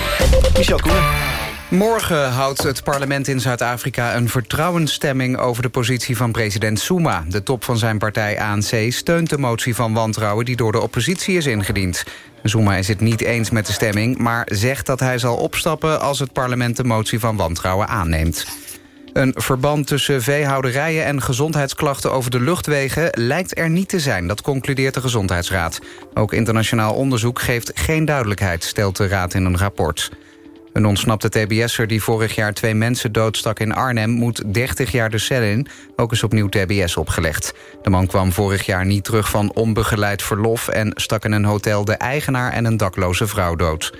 Michel Koenen. Morgen houdt het parlement in Zuid-Afrika een vertrouwensstemming over de positie van president Zuma. De top van zijn partij ANC steunt de motie van wantrouwen die door de oppositie is ingediend. Zuma is het niet eens met de stemming, maar zegt dat hij zal opstappen als het parlement de motie van wantrouwen aanneemt. Een verband tussen veehouderijen en gezondheidsklachten over de luchtwegen lijkt er niet te zijn, dat concludeert de Gezondheidsraad. Ook internationaal onderzoek geeft geen duidelijkheid, stelt de raad in een rapport. Een ontsnapte tbs'er die vorig jaar twee mensen doodstak in Arnhem... moet 30 jaar de cel in. Ook is opnieuw tbs opgelegd. De man kwam vorig jaar niet terug van onbegeleid verlof... en stak in een hotel de eigenaar en een dakloze vrouw dood.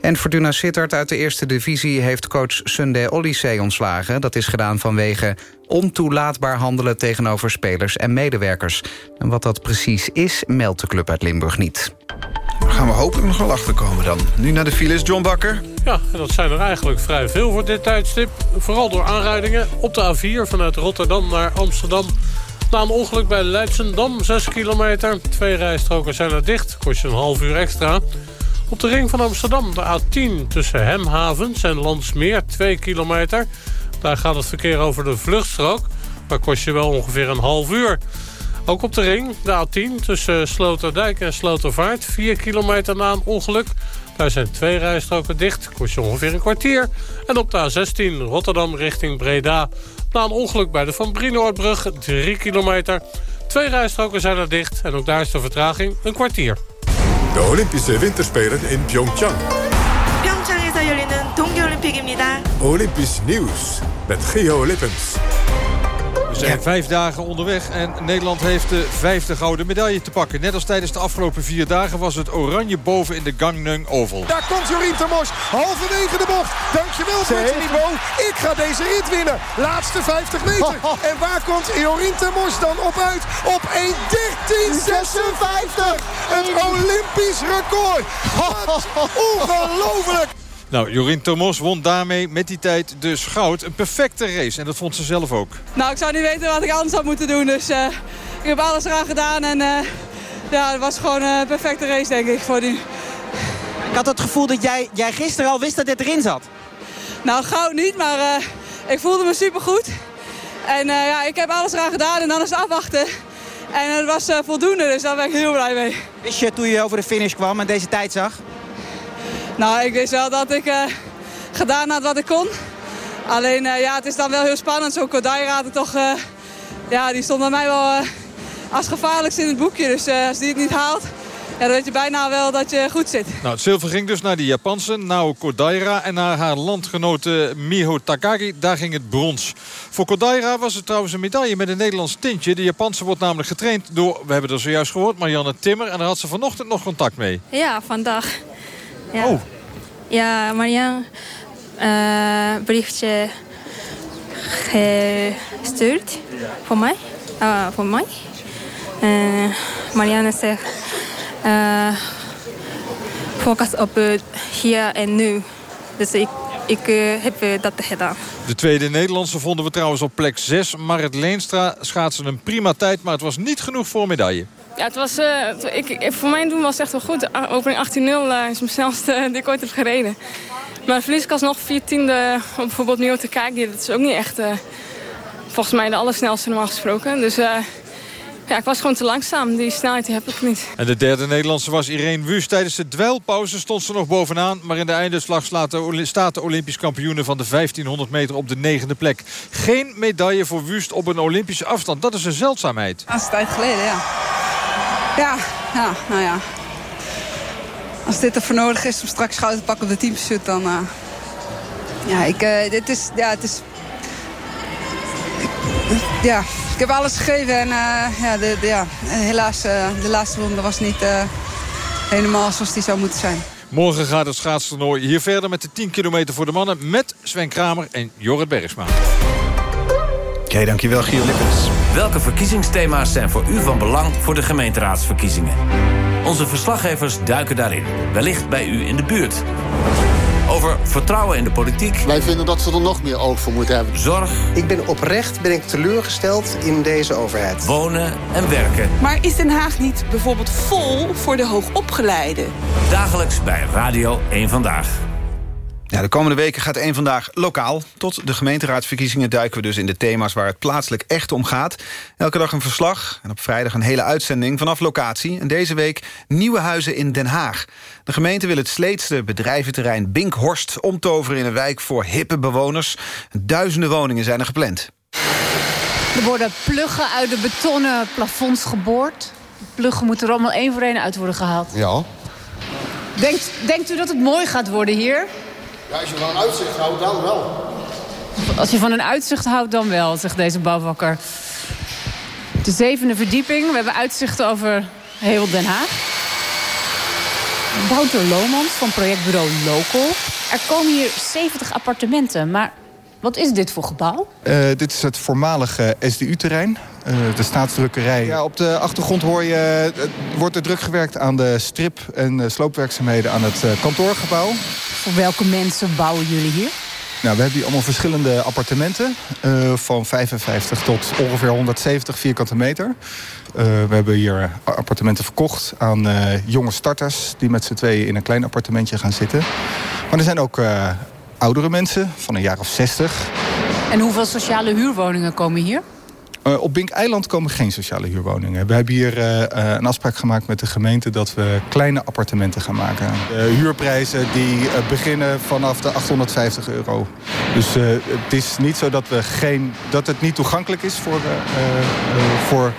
En Fortuna Sittard uit de eerste divisie heeft coach Sunday Olyssee ontslagen. Dat is gedaan vanwege ontoelaatbaar handelen tegenover spelers en medewerkers. En wat dat precies is, meldt de club uit Limburg niet. Gaan we hopelijk nog wel achterkomen dan. Nu naar de files, John Bakker. Ja, dat zijn er eigenlijk vrij veel voor dit tijdstip. Vooral door aanrijdingen op de A4 vanuit Rotterdam naar Amsterdam. Na een ongeluk bij Leidsendam, 6 kilometer. Twee rijstroken zijn er dicht, kost je een half uur extra. Op de ring van Amsterdam, de A10 tussen Hemhavens en Landsmeer, 2 kilometer. Daar gaat het verkeer over de vluchtstrook. Daar kost je wel ongeveer een half uur. Ook op de ring, de A10 tussen Sloterdijk en Slotervaart. 4 kilometer na een ongeluk. Daar zijn twee rijstroken dicht, kost je ongeveer een kwartier. En op de A16 Rotterdam richting Breda. Na een ongeluk bij de Van Brienoordbrug, 3 kilometer. Twee rijstroken zijn er dicht en ook daar is de vertraging een kwartier. De Olympische Winterspelen in Pyeongchang. 평창에서 열리는 동계올림픽입니다. Olympisch nieuws met Geo Lippens. We zijn vijf dagen onderweg en Nederland heeft de vijfde gouden medaille te pakken. Net als tijdens de afgelopen vier dagen was het oranje boven in de Gangneung Oval. Daar komt Jorien Termos, halverwege de bocht. Dankjewel, Niveau. Ik ga deze rit winnen. Laatste 50 meter. <laughs> En waar komt Jorien Termos dan op uit? Op 1.13.56. Een Olympisch record. <laughs> Ongelooflijk. Nou, Jorien Termos won daarmee met die tijd dus goud. Een perfecte race en dat vond ze zelf ook. Nou, ik zou niet weten wat ik anders had moeten doen. Dus uh, ik heb alles eraan gedaan en uh, ja, het was gewoon een perfecte race denk ik voor die. Ik had het gevoel dat jij, jij gisteren al wist dat dit erin zat. Nou, goud niet, maar uh, ik voelde me supergoed. En ja, ik heb alles eraan gedaan en dan is het afwachten. En het was voldoende, dus daar ben ik heel blij mee. Wist je toen je over de finish kwam en deze tijd zag? Nou, ik wist wel dat ik uh, gedaan had wat ik kon. Alleen, uh, ja, het is dan wel heel spannend. Zo'n Kodai raad toch uh, ja, die stond bij mij wel uh, als gevaarlijkst in het boekje. Dus uh, als die het niet haalt, ja, dan weet je bijna wel dat je goed zit. Nou, het zilver ging dus naar de Japanse Nao Kodaira... en naar haar landgenote Miho Takagi, daar ging het brons. Voor Kodaira was het trouwens een medaille met een Nederlands tintje. De Japanse wordt namelijk getraind door, we hebben het zojuist gehoord... Marianne Timmer, en daar had ze vanochtend nog contact mee. Ja, vandaag. Ja. Oh. Ja, Marianne uh, briefje gestuurd voor mij. Uh, voor mij. Uh, Marianne zegt... Uh, focus op hier en nu. Dus ik, ik heb dat gedaan. De tweede Nederlandse vonden we trouwens op plek 6. Marit Leenstra schaatsen een prima tijd, maar het was niet genoeg voor medaille. Ja, het was, uh, ik, voor mijn doen was het echt wel goed. Opening 18-0 uh, is mijn <laughs> snelste die ik ooit heb gereden. Maar verlies ik alsnog 14e op bijvoorbeeld Mio te kijken. Dat is ook niet echt, uh, volgens mij, de allersnelste normaal gesproken. Dus uh, ja, ik was gewoon te langzaam. Die snelheid die heb ik niet. En de derde Nederlandse was Irene Wust. Tijdens de dweilpauze stond ze nog bovenaan. Maar in de eindeslag staat de Olympisch kampioene van de 1500 meter op de negende plek. Geen medaille voor Wust op een Olympische afstand. Dat is een zeldzaamheid. Dat is een tijd geleden, ja. Ja, ja, nou ja. Als dit ervoor nodig is om straks goud te pakken op de teamshoot, dan... Uh, ja, ik, uh, dit is... Ja, het is... Ja, ik heb alles gegeven en uh, ja, de, ja, helaas, de laatste ronde was niet helemaal zoals die zou moeten zijn. Morgen gaat het schaatstoernooi hier verder met de 10 kilometer voor de mannen... met Sven Kramer en Jorrit Bergsma. Oké, okay, dankjewel Giel Lippens. Welke verkiezingsthema's zijn voor u van belang voor de gemeenteraadsverkiezingen? Onze verslaggevers duiken daarin, wellicht bij u in de buurt. Over vertrouwen in de politiek. Wij vinden dat ze er nog meer oog voor moeten hebben. Zorg. Ik ben oprecht ben ik teleurgesteld in deze overheid. Wonen en werken. Maar is Den Haag niet bijvoorbeeld vol voor de hoogopgeleiden? Dagelijks bij Radio 1 Vandaag. Ja, de komende weken gaat één vandaag lokaal. Tot de gemeenteraadsverkiezingen duiken we dus in de thema's... waar het plaatselijk echt om gaat. Elke dag een verslag en op vrijdag een hele uitzending vanaf locatie. En deze week nieuwe huizen in Den Haag. De gemeente wil het Sleetste bedrijventerrein Binkhorst... omtoveren in een wijk voor hippe bewoners. Duizenden woningen zijn er gepland. Er worden pluggen uit de betonnen plafonds geboord. Pluggen moeten er allemaal één voor één uit worden gehaald. Ja. Denkt, denkt u dat het mooi gaat worden hier? Ja, als je van een uitzicht houdt, dan wel. Als je van een uitzicht houdt, dan wel, zegt deze bouwvakker. De zevende verdieping. We hebben uitzicht over heel Den Haag. Wouter Lomans van projectbureau Local. Er komen hier 70 appartementen, maar wat is dit voor gebouw? Uh, dit is het voormalige SDU-terrein. Uh, de staatsdrukkerij. Ja, op de achtergrond hoor je, uh, wordt er druk gewerkt aan de strip- en sloopwerkzaamheden aan het kantoorgebouw. Voor welke mensen bouwen jullie hier? Nou, we hebben hier allemaal verschillende appartementen. Uh, van 55 tot ongeveer 170 vierkante meter. Uh, we hebben hier appartementen verkocht aan uh, jonge starters... die met z'n tweeën in een klein appartementje gaan zitten. Maar er zijn ook oudere mensen van een jaar of 60. En hoeveel sociale huurwoningen komen hier? Uh, op Bink-eiland komen geen sociale huurwoningen. We hebben hier uh, een afspraak gemaakt met de gemeente... dat we kleine appartementen gaan maken. Huurprijzen die beginnen vanaf de 850 euro. Dus het is niet zo dat, we geen, dat het niet toegankelijk is voor, voor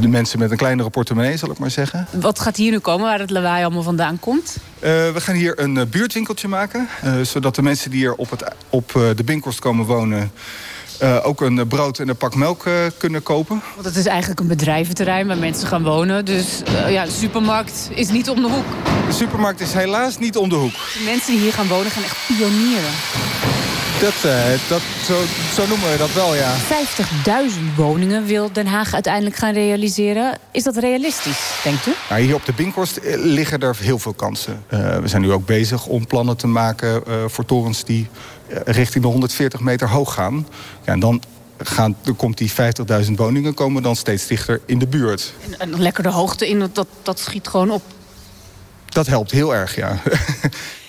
de mensen met een kleinere portemonnee, zal ik maar zeggen. Wat gaat hier nu komen, waar het lawaai allemaal vandaan komt? Uh, we gaan hier een uh, buurtwinkeltje maken. Uh, zodat de mensen die hier op, het, op de Binkhorst komen wonen... ook een brood en een pak melk kunnen kopen. Want het is eigenlijk een bedrijventerrein waar mensen gaan wonen. Dus ja, de supermarkt is niet om de hoek. De supermarkt is helaas niet om de hoek. De mensen die hier gaan wonen gaan echt pionieren. Dat, uh, dat, zo, zo noemen we dat wel, ja. 50.000 woningen wil Den Haag uiteindelijk gaan realiseren. Is dat realistisch, denkt u? Nou, hier op de Binkhorst liggen er heel veel kansen. Uh, we zijn nu ook bezig om plannen te maken uh, voor torens die richting de 140 meter hoog gaan. Ja, en dan gaan, dan komt die 50.000 woningen komen dan steeds dichter in de buurt. En, en lekker de hoogte in, dat, dat schiet gewoon op. Dat helpt heel erg, ja. <laughs>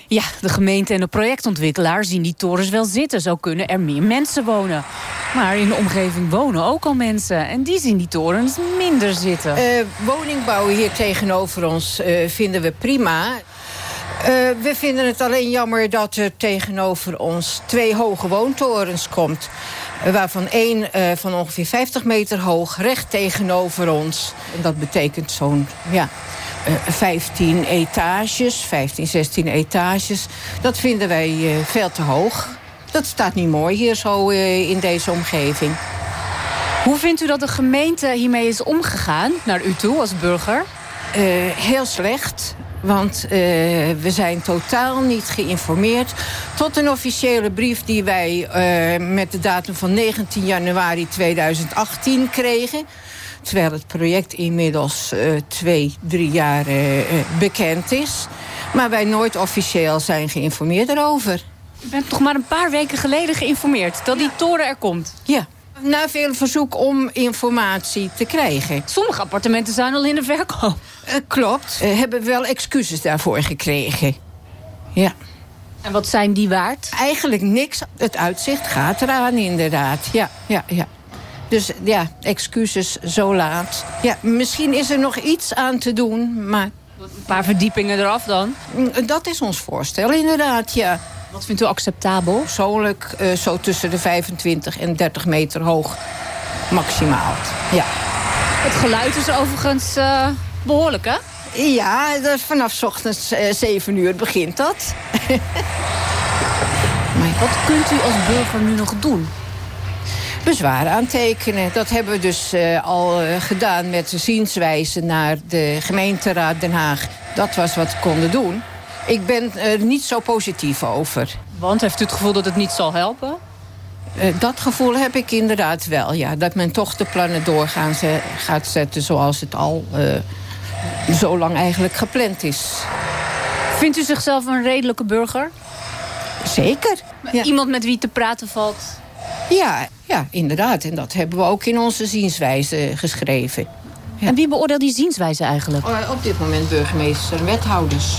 Ja, de gemeente en de projectontwikkelaar zien die torens wel zitten. Zo kunnen er meer mensen wonen. Maar in de omgeving wonen ook al mensen. En die zien die torens minder zitten. Uh, woningbouw hier tegenover ons uh, vinden we prima. Uh, we vinden het alleen jammer dat er tegenover ons twee hoge woontorens komt. Waarvan één uh, van ongeveer 50 meter hoog, recht tegenover ons. En dat betekent zo'n ja, uh, 15 etages, 15, 16 etages. Dat vinden wij veel te hoog. Dat staat niet mooi hier zo in deze omgeving. Hoe vindt u dat de gemeente hiermee is omgegaan naar u toe als burger? Uh, heel slecht. Want uh, we zijn totaal niet geïnformeerd. Tot een officiële brief die wij uh, met de datum van 19 januari 2018 kregen. Terwijl het project inmiddels uh, twee, drie jaar bekend is. Maar wij nooit officieel zijn geïnformeerd erover. U bent toch maar een paar weken geleden geïnformeerd dat die toren er komt? Ja. Na veel verzoek om informatie te krijgen. Sommige appartementen zijn al in de verkoop. Uh, klopt. Uh, hebben wel excuses daarvoor gekregen. Ja. En wat zijn die waard? Eigenlijk niks. Het uitzicht gaat eraan, inderdaad. Ja, ja, ja. Dus ja, excuses zo laat. Ja, misschien is er nog iets aan te doen, maar... Een paar verdiepingen eraf dan? Dat is ons voorstel, inderdaad, ja. Wat vindt u acceptabel? Persoonlijk uh, zo tussen de 25 en 30 meter hoog. Maximaal. Ja. Het geluid is overigens uh, behoorlijk, hè? Ja, vanaf ochtends uh, 7 uur begint dat. <laughs> maar wat kunt u als burger nu nog doen? Bezwaar aantekenen. Dat hebben we dus uh, al uh, gedaan met de zienswijze naar de gemeenteraad Den Haag. Dat was wat we konden doen. Ik ben er niet zo positief over. Want heeft u het gevoel dat het niet zal helpen? Uh, dat gevoel heb ik inderdaad wel, ja. Dat men toch de plannen doorgaan ze, gaat zetten zoals het al uh, zo lang eigenlijk gepland is. Vindt u zichzelf een redelijke burger? Zeker. Ja. Iemand met wie te praten valt? Ja, ja, inderdaad. En dat hebben we ook in onze zienswijze geschreven. Ja. En wie beoordeelt die zienswijze eigenlijk? Uh, op dit moment burgemeester en wethouders.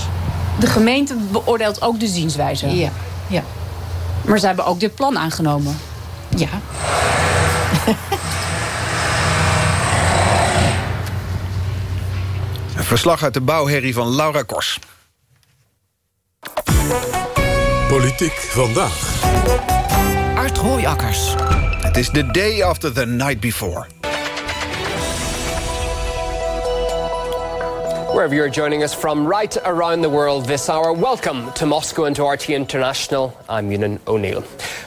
De gemeente beoordeelt ook de zienswijze? Ja. ja. Maar ze hebben ook dit plan aangenomen? Ja. Een verslag uit de bouwherrie van Laura Kors. Politiek vandaag. Art Hooijakkers. Het is the day after the night before. Wherever you're joining us from right around the world this hour, welcome to Moscow and to RT International. I'm Ewan O'Neill.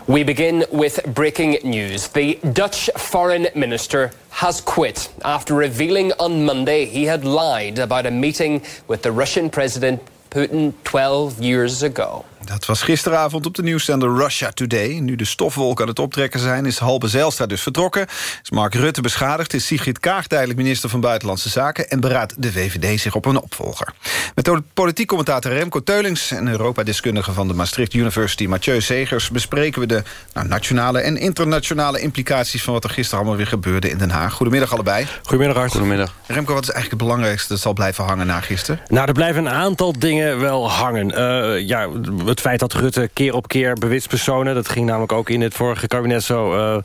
We begin with breaking news. The Dutch foreign minister has quit after revealing on Monday he had lied about a meeting with the Russian president Putin 12 years ago. Dat was gisteravond op de nieuwszender Russia Today. Nu de stofwolken aan het optrekken zijn, is Halbe Zijlstra dus vertrokken. Is Mark Rutte beschadigd, is Sigrid Kaag tijdelijk minister van Buitenlandse Zaken... en beraadt de VVD zich op een opvolger. Met politiek commentator Remco Teulings... en Europa-deskundige van de Maastricht University Mathieu Segers... bespreken we de nou, nationale en internationale implicaties... van wat er gisteren allemaal weer gebeurde in Den Haag. Goedemiddag allebei. Goedemiddag, Art. Goedemiddag. Remco, wat is eigenlijk het belangrijkste dat zal blijven hangen na gisteren? Nou, er blijven een aantal dingen wel hangen. Uh, ja, het feit dat Rutte keer op keer bewindspersonen... dat ging namelijk ook in het vorige kabinet zo... Uh,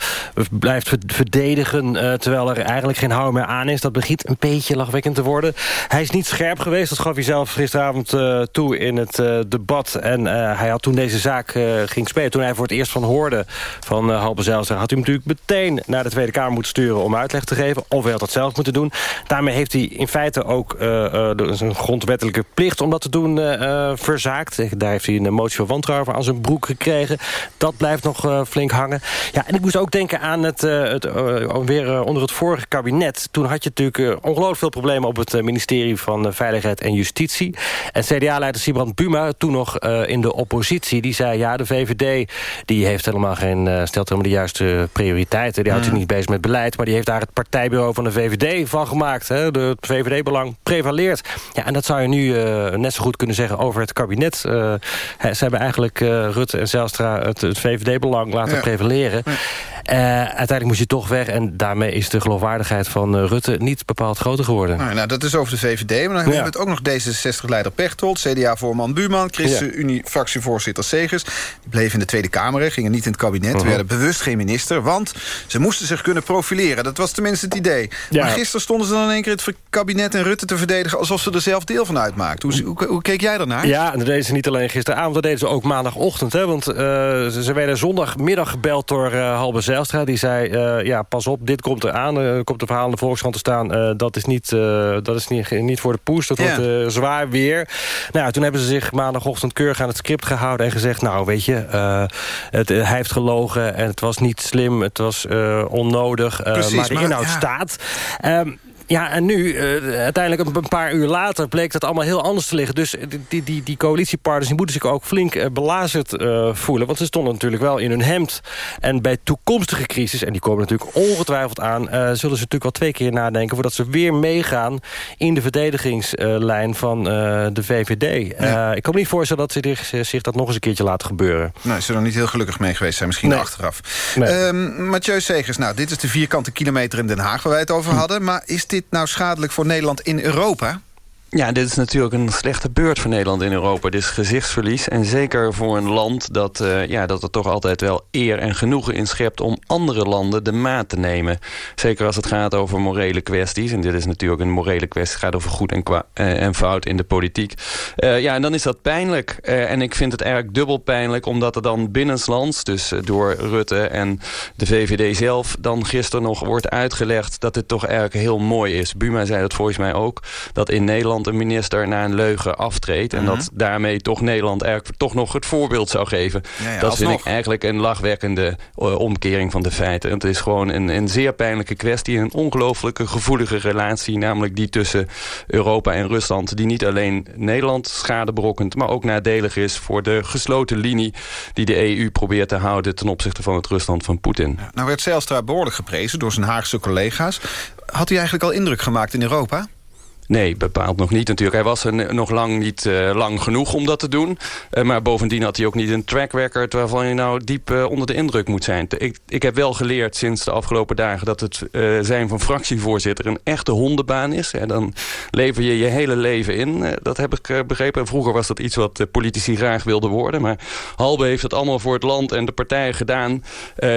blijft verdedigen uh, terwijl er eigenlijk geen hou meer aan is. Dat begint een beetje lachwekkend te worden. Hij is niet scherp geweest, dat gaf hij zelf gisteravond uh, toe in het debat. En hij had toen deze zaak ging spelen... toen hij voor het eerst van hoorde van uh, Halbe Zijlstra... had hij hem natuurlijk meteen naar de Tweede Kamer moeten sturen... om uitleg te geven, of hij had dat zelf moeten doen. Daarmee heeft hij in feite ook zijn grondwettelijke plicht om dat te doen verzaakt. Daar heeft hij een motie van wantrouwen aan zijn broek gekregen. Dat blijft nog uh, flink hangen. Ja, en ik moest ook denken aan het, uh, het uh, weer onder het vorige kabinet. Toen had je natuurlijk ongelooflijk veel problemen op het ministerie van Veiligheid en Justitie. En CDA-leider Sibrand Buma, toen nog in de oppositie, die zei ja, de VVD die heeft helemaal geen, stelt helemaal de juiste prioriteiten. Die houdt zich niet bezig met beleid, maar die heeft daar het partijbureau van de VVD van gemaakt. Hè? De, het VVD-belang prevaleert. Ja, en dat zou je nu net zo goed kunnen zeggen over het kabinet. Ze hebben eigenlijk uh, Rutte en Zijlstra het, het VVD-belang laten ja. prevaleren. Ja. Uh, uiteindelijk moest je toch weg. En daarmee is de geloofwaardigheid van uh, Rutte niet bepaald groter geworden. Nou, nou, dat is over de VVD. Maar dan ja. hebben we het ook nog D66-leider Pechtold... CDA-voorman Buurman, ChristenUnie-fractievoorzitter Segers. Die bleven in de Tweede Kamer, gingen niet in het kabinet. Uh -huh. werden bewust geen minister, want ze moesten zich kunnen profileren. Dat was tenminste het idee. Maar gisteren stonden ze dan in één keer het kabinet en Rutte te verdedigen... alsof ze er zelf deel van uitmaakten. Hoe, hoe, hoe keek jij daarnaar? Ja, dat deden ze niet alleen gisteravond, dat deden ze ook maandagochtend. Hè, want ze werden zondagmiddag gebeld door Halbe Die zei, uh, ja, pas op, dit komt eraan. Uh, komt de verhaal in de Volkskrant te staan. Uh, dat is, niet, dat is niet, niet voor de poes. Dat wordt zwaar weer. Nou ja, toen hebben ze zich maandagochtend keurig aan het script gehouden... en gezegd, nou, weet je, het, hij heeft gelogen... en het was niet slim, het was onnodig. Precies, maar de inhoud ja. staat. Um, ja, en nu, uh, uiteindelijk een paar uur later... bleek dat allemaal heel anders te liggen. Dus die, die, die coalitiepartners die moeten zich ook flink uh, belazerd uh, voelen. Want ze stonden natuurlijk wel in hun hemd. En bij toekomstige crisis, en die komen natuurlijk ongetwijfeld aan... zullen ze natuurlijk wel twee keer nadenken... voordat ze weer meegaan in de verdedigingslijn van de VVD. Ja. ik kan me niet voorstellen dat ze zich, zich, dat nog eens een keertje laten gebeuren. Nou, ze er niet heel gelukkig mee geweest zijn. Misschien nee. achteraf. Nee. Um, Mathieu Segers, nou, dit is de vierkante kilometer in Den Haag... waar wij het over hadden. Maar is dit dit nou schadelijk voor Nederland in Europa? Ja, dit is natuurlijk een slechte beurt voor Nederland in Europa. Dit is gezichtsverlies. En zeker voor een land dat, uh, ja, dat er toch altijd wel eer en genoegen in schept... om andere landen de maat te nemen. Zeker als het gaat over morele kwesties. En dit is natuurlijk een morele kwestie. Het gaat over goed en, uh, en fout in de politiek. Uh, ja, en dan is dat pijnlijk. en ik vind het eigenlijk dubbel pijnlijk... omdat er dan binnenslands, dus door Rutte en de VVD zelf... dan gisteren nog wordt uitgelegd dat het toch eigenlijk heel mooi is. Buma zei dat volgens mij ook. Dat in Nederland een minister na een leugen aftreedt... en dat mhm. daarmee toch Nederland eigenlijk toch nog het voorbeeld zou geven. Ja, ja, dat vind ik eigenlijk een lachwekkende uh, omkering van de feiten. Het is gewoon een, een zeer pijnlijke kwestie... een ongelooflijke gevoelige relatie... namelijk die tussen Europa en Rusland... die niet alleen Nederland schade berokkent... maar ook nadelig is voor de gesloten linie... die de EU probeert te houden ten opzichte van het Rusland van Poetin. nou werd Zijlstra behoorlijk geprezen door zijn Haagse collega's. Had hij eigenlijk al indruk gemaakt in Europa? Nee, bepaald nog niet natuurlijk. Hij was er nog lang niet uh, lang genoeg om dat te doen. Uh, maar bovendien had hij ook niet een track record... waarvan je nou diep uh, onder de indruk moet zijn. Ik, ik heb wel geleerd sinds de afgelopen dagen... dat het zijn van fractievoorzitter een echte hondenbaan is. Dan lever je je hele leven in. dat heb ik begrepen. En vroeger was dat iets wat politici graag wilden worden. Maar Halbe heeft het allemaal voor het land en de partijen gedaan.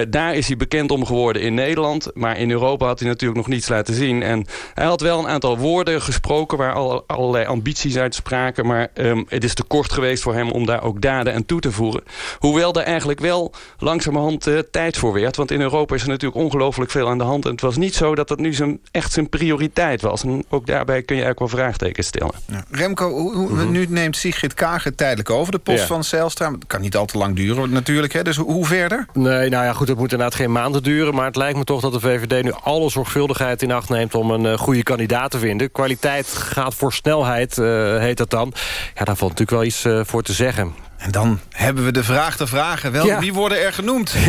daar is hij bekend om geworden in Nederland. Maar in Europa had hij natuurlijk nog niets laten zien. En hij had wel een aantal woorden gesproken gesproken... waar al, allerlei ambities uit spraken. Maar um, het is te kort geweest voor hem om daar ook daden aan toe te voeren. Hoewel er eigenlijk wel langzamerhand uh, tijd voor werd. Want in Europa is er natuurlijk ongelooflijk veel aan de hand. En het was niet zo dat dat nu zijn, echt zijn prioriteit was. En ook daarbij kun je eigenlijk wel vraagtekens stellen. Ja. Remco, hoe, hoe, mm -hmm. nu neemt Sigrid Kager tijdelijk over de post ja. van Zijlstra. Het kan niet al te lang duren natuurlijk. Hè? Dus hoe verder? Nee, nou ja, goed, het moet inderdaad geen maanden duren. Maar het lijkt me toch dat de VVD nu alle zorgvuldigheid in acht neemt... om een uh, goede kandidaat te vinden. Kwaliteit gaat voor snelheid, uh, heet dat dan. Ja, daar valt natuurlijk wel iets uh, voor te zeggen. En dan hebben we de vraag te vragen. Wel, ja. Wie worden er genoemd? <laughs>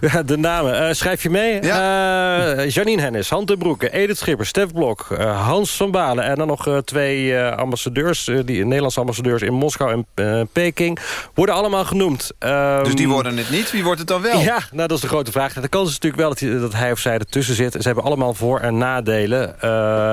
Ja, de namen. Uh, schrijf je mee? Ja. Uh, Janine Hennis, Han de Broeke, Edith Schipper, Stef Blok... Uh, Hans van Balen en dan nog twee ambassadeurs... die Nederlandse ambassadeurs in Moskou en Peking... worden allemaal genoemd. Um, dus die worden het niet? Wie wordt het dan wel? Ja, nou, dat is de grote vraag. De kans is natuurlijk wel dat hij, dat hij of zij ertussen zit. Ze hebben allemaal voor- en nadelen.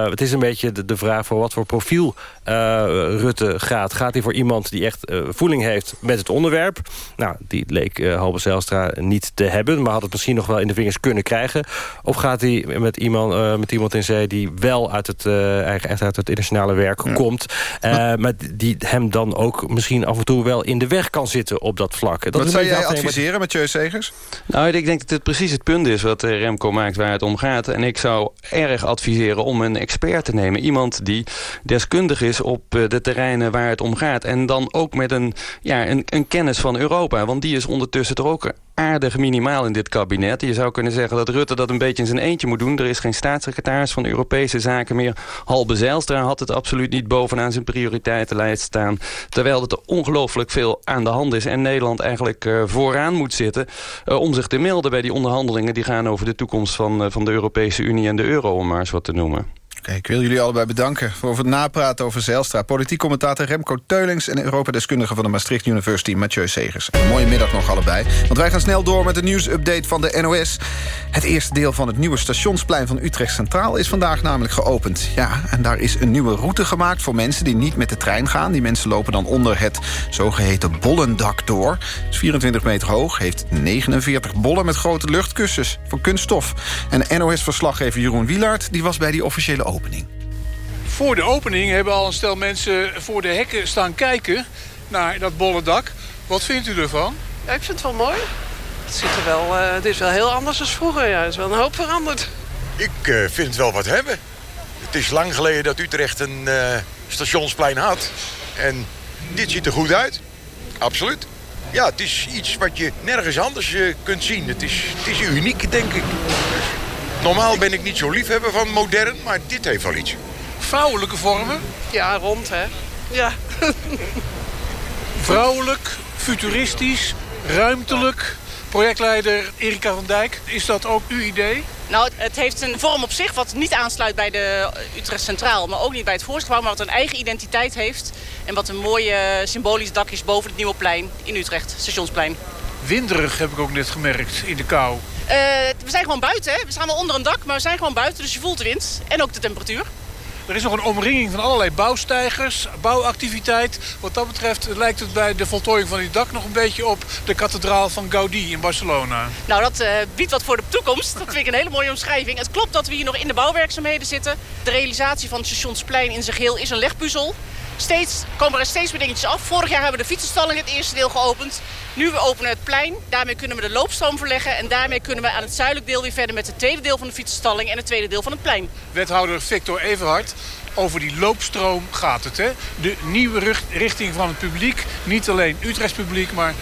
het is een beetje de, de, vraag voor wat voor profiel Rutte gaat. Gaat hij voor iemand die echt voeling heeft met het onderwerp. Nou, die leek uh, Halbe Zijlstra niet te hebben... maar had het misschien nog wel in de vingers kunnen krijgen. Of gaat hij met iemand, uh, met iemand in zee die wel uit het, uh, echt uit het internationale werk ja. komt... Maar, maar die hem dan ook misschien af en toe wel in de weg kan zitten op dat vlak. Dat wat zou jij adviseren met Jeu Segers? Nou, ik denk dat het precies het punt is wat Remco maakt waar het om gaat. En ik zou erg adviseren om een expert te nemen. Iemand die deskundig is op de terreinen waar het om gaat. En dan ook met een ja, een, kennis van Europa. Want die is ondertussen toch ook aardig minimaal in dit kabinet. Je zou kunnen zeggen dat Rutte dat een beetje in zijn eentje moet doen. Er is geen staatssecretaris van Europese zaken meer. Halbe Zijlstra had het absoluut niet bovenaan zijn prioriteitenlijst staan. Terwijl er ongelooflijk veel aan de hand is. En Nederland eigenlijk uh, vooraan moet zitten. Uh, om zich te melden bij die onderhandelingen. Die gaan over de toekomst van, uh, van de Europese Unie en de euro. Om maar eens wat te noemen. Okay, ik wil jullie allebei bedanken voor het napraten over Zijlstra. Politiek commentator Remco Teulings en Europa-deskundige van de Maastricht University Mathieu Segers. Een mooie middag nog allebei. Want wij gaan snel door met de nieuwsupdate van de NOS. Het eerste deel van het nieuwe stationsplein van Utrecht Centraal is vandaag namelijk geopend. Ja, en daar is een nieuwe route gemaakt voor mensen die niet met de trein gaan. Die mensen lopen dan onder het zogeheten bollendak door. Het is 24 meter hoog, heeft 49 bollen met grote luchtkussens van kunststof. En NOS-verslaggever Jeroen Wielaert die was bij die officiële opening. Voor de opening hebben al een stel mensen voor de hekken staan kijken naar dat bolle dak. Wat vindt u ervan? Ja, ik vind het wel mooi. Het, ziet er wel, uh, het is wel heel anders dan vroeger. Ja. Er is wel een hoop veranderd. Ik uh, vind het wel wat hebben. Het is lang geleden dat Utrecht een uh, stationsplein had. En dit ziet er goed uit. Absoluut. Ja, het is iets wat je nergens anders kunt zien. Het is, het is uniek, denk ik. Normaal ben ik niet zo liefhebber van modern, maar dit heeft wel iets. Vrouwelijke vormen? Ja, rond, hè. Ja. Vrouwelijk, futuristisch, ruimtelijk. Projectleider Erika van Dijk, is dat ook uw idee? Nou, het heeft een vorm op zich wat niet aansluit bij de Utrecht Centraal... maar ook niet bij het voorsgebouw, maar wat een eigen identiteit heeft... en wat een mooie symbolisch dak is boven het Nieuwe Plein in Utrecht, Stationsplein. Winderig heb ik ook net gemerkt in de kou. Uh, we zijn gewoon buiten, hè? we staan wel onder een dak, maar we zijn gewoon buiten... dus je voelt de wind en ook de temperatuur. Er is nog een omringing van allerlei bouwstijgers, bouwactiviteit. Wat dat betreft lijkt het bij de voltooiing van dit dak nog een beetje op de kathedraal van Gaudí in Barcelona. Nou, dat uh, biedt wat voor de toekomst. Dat vind ik een hele mooie omschrijving. Het klopt dat we hier nog in de bouwwerkzaamheden zitten. De realisatie van het stationsplein in zijn geheel is een legpuzzel. Steeds komen er steeds meer dingetjes af. Vorig jaar hebben we de fietsenstalling het eerste deel geopend. Nu we openen het plein. Daarmee kunnen we de loopstroom verleggen. En daarmee kunnen we aan het zuidelijk deel weer verder met het tweede deel van de fietsenstalling en het tweede deel van het plein. Wethouder Victor Everhard, over die loopstroom gaat het. Hè? De nieuwe richting van het publiek. Niet alleen Utrechts publiek, maar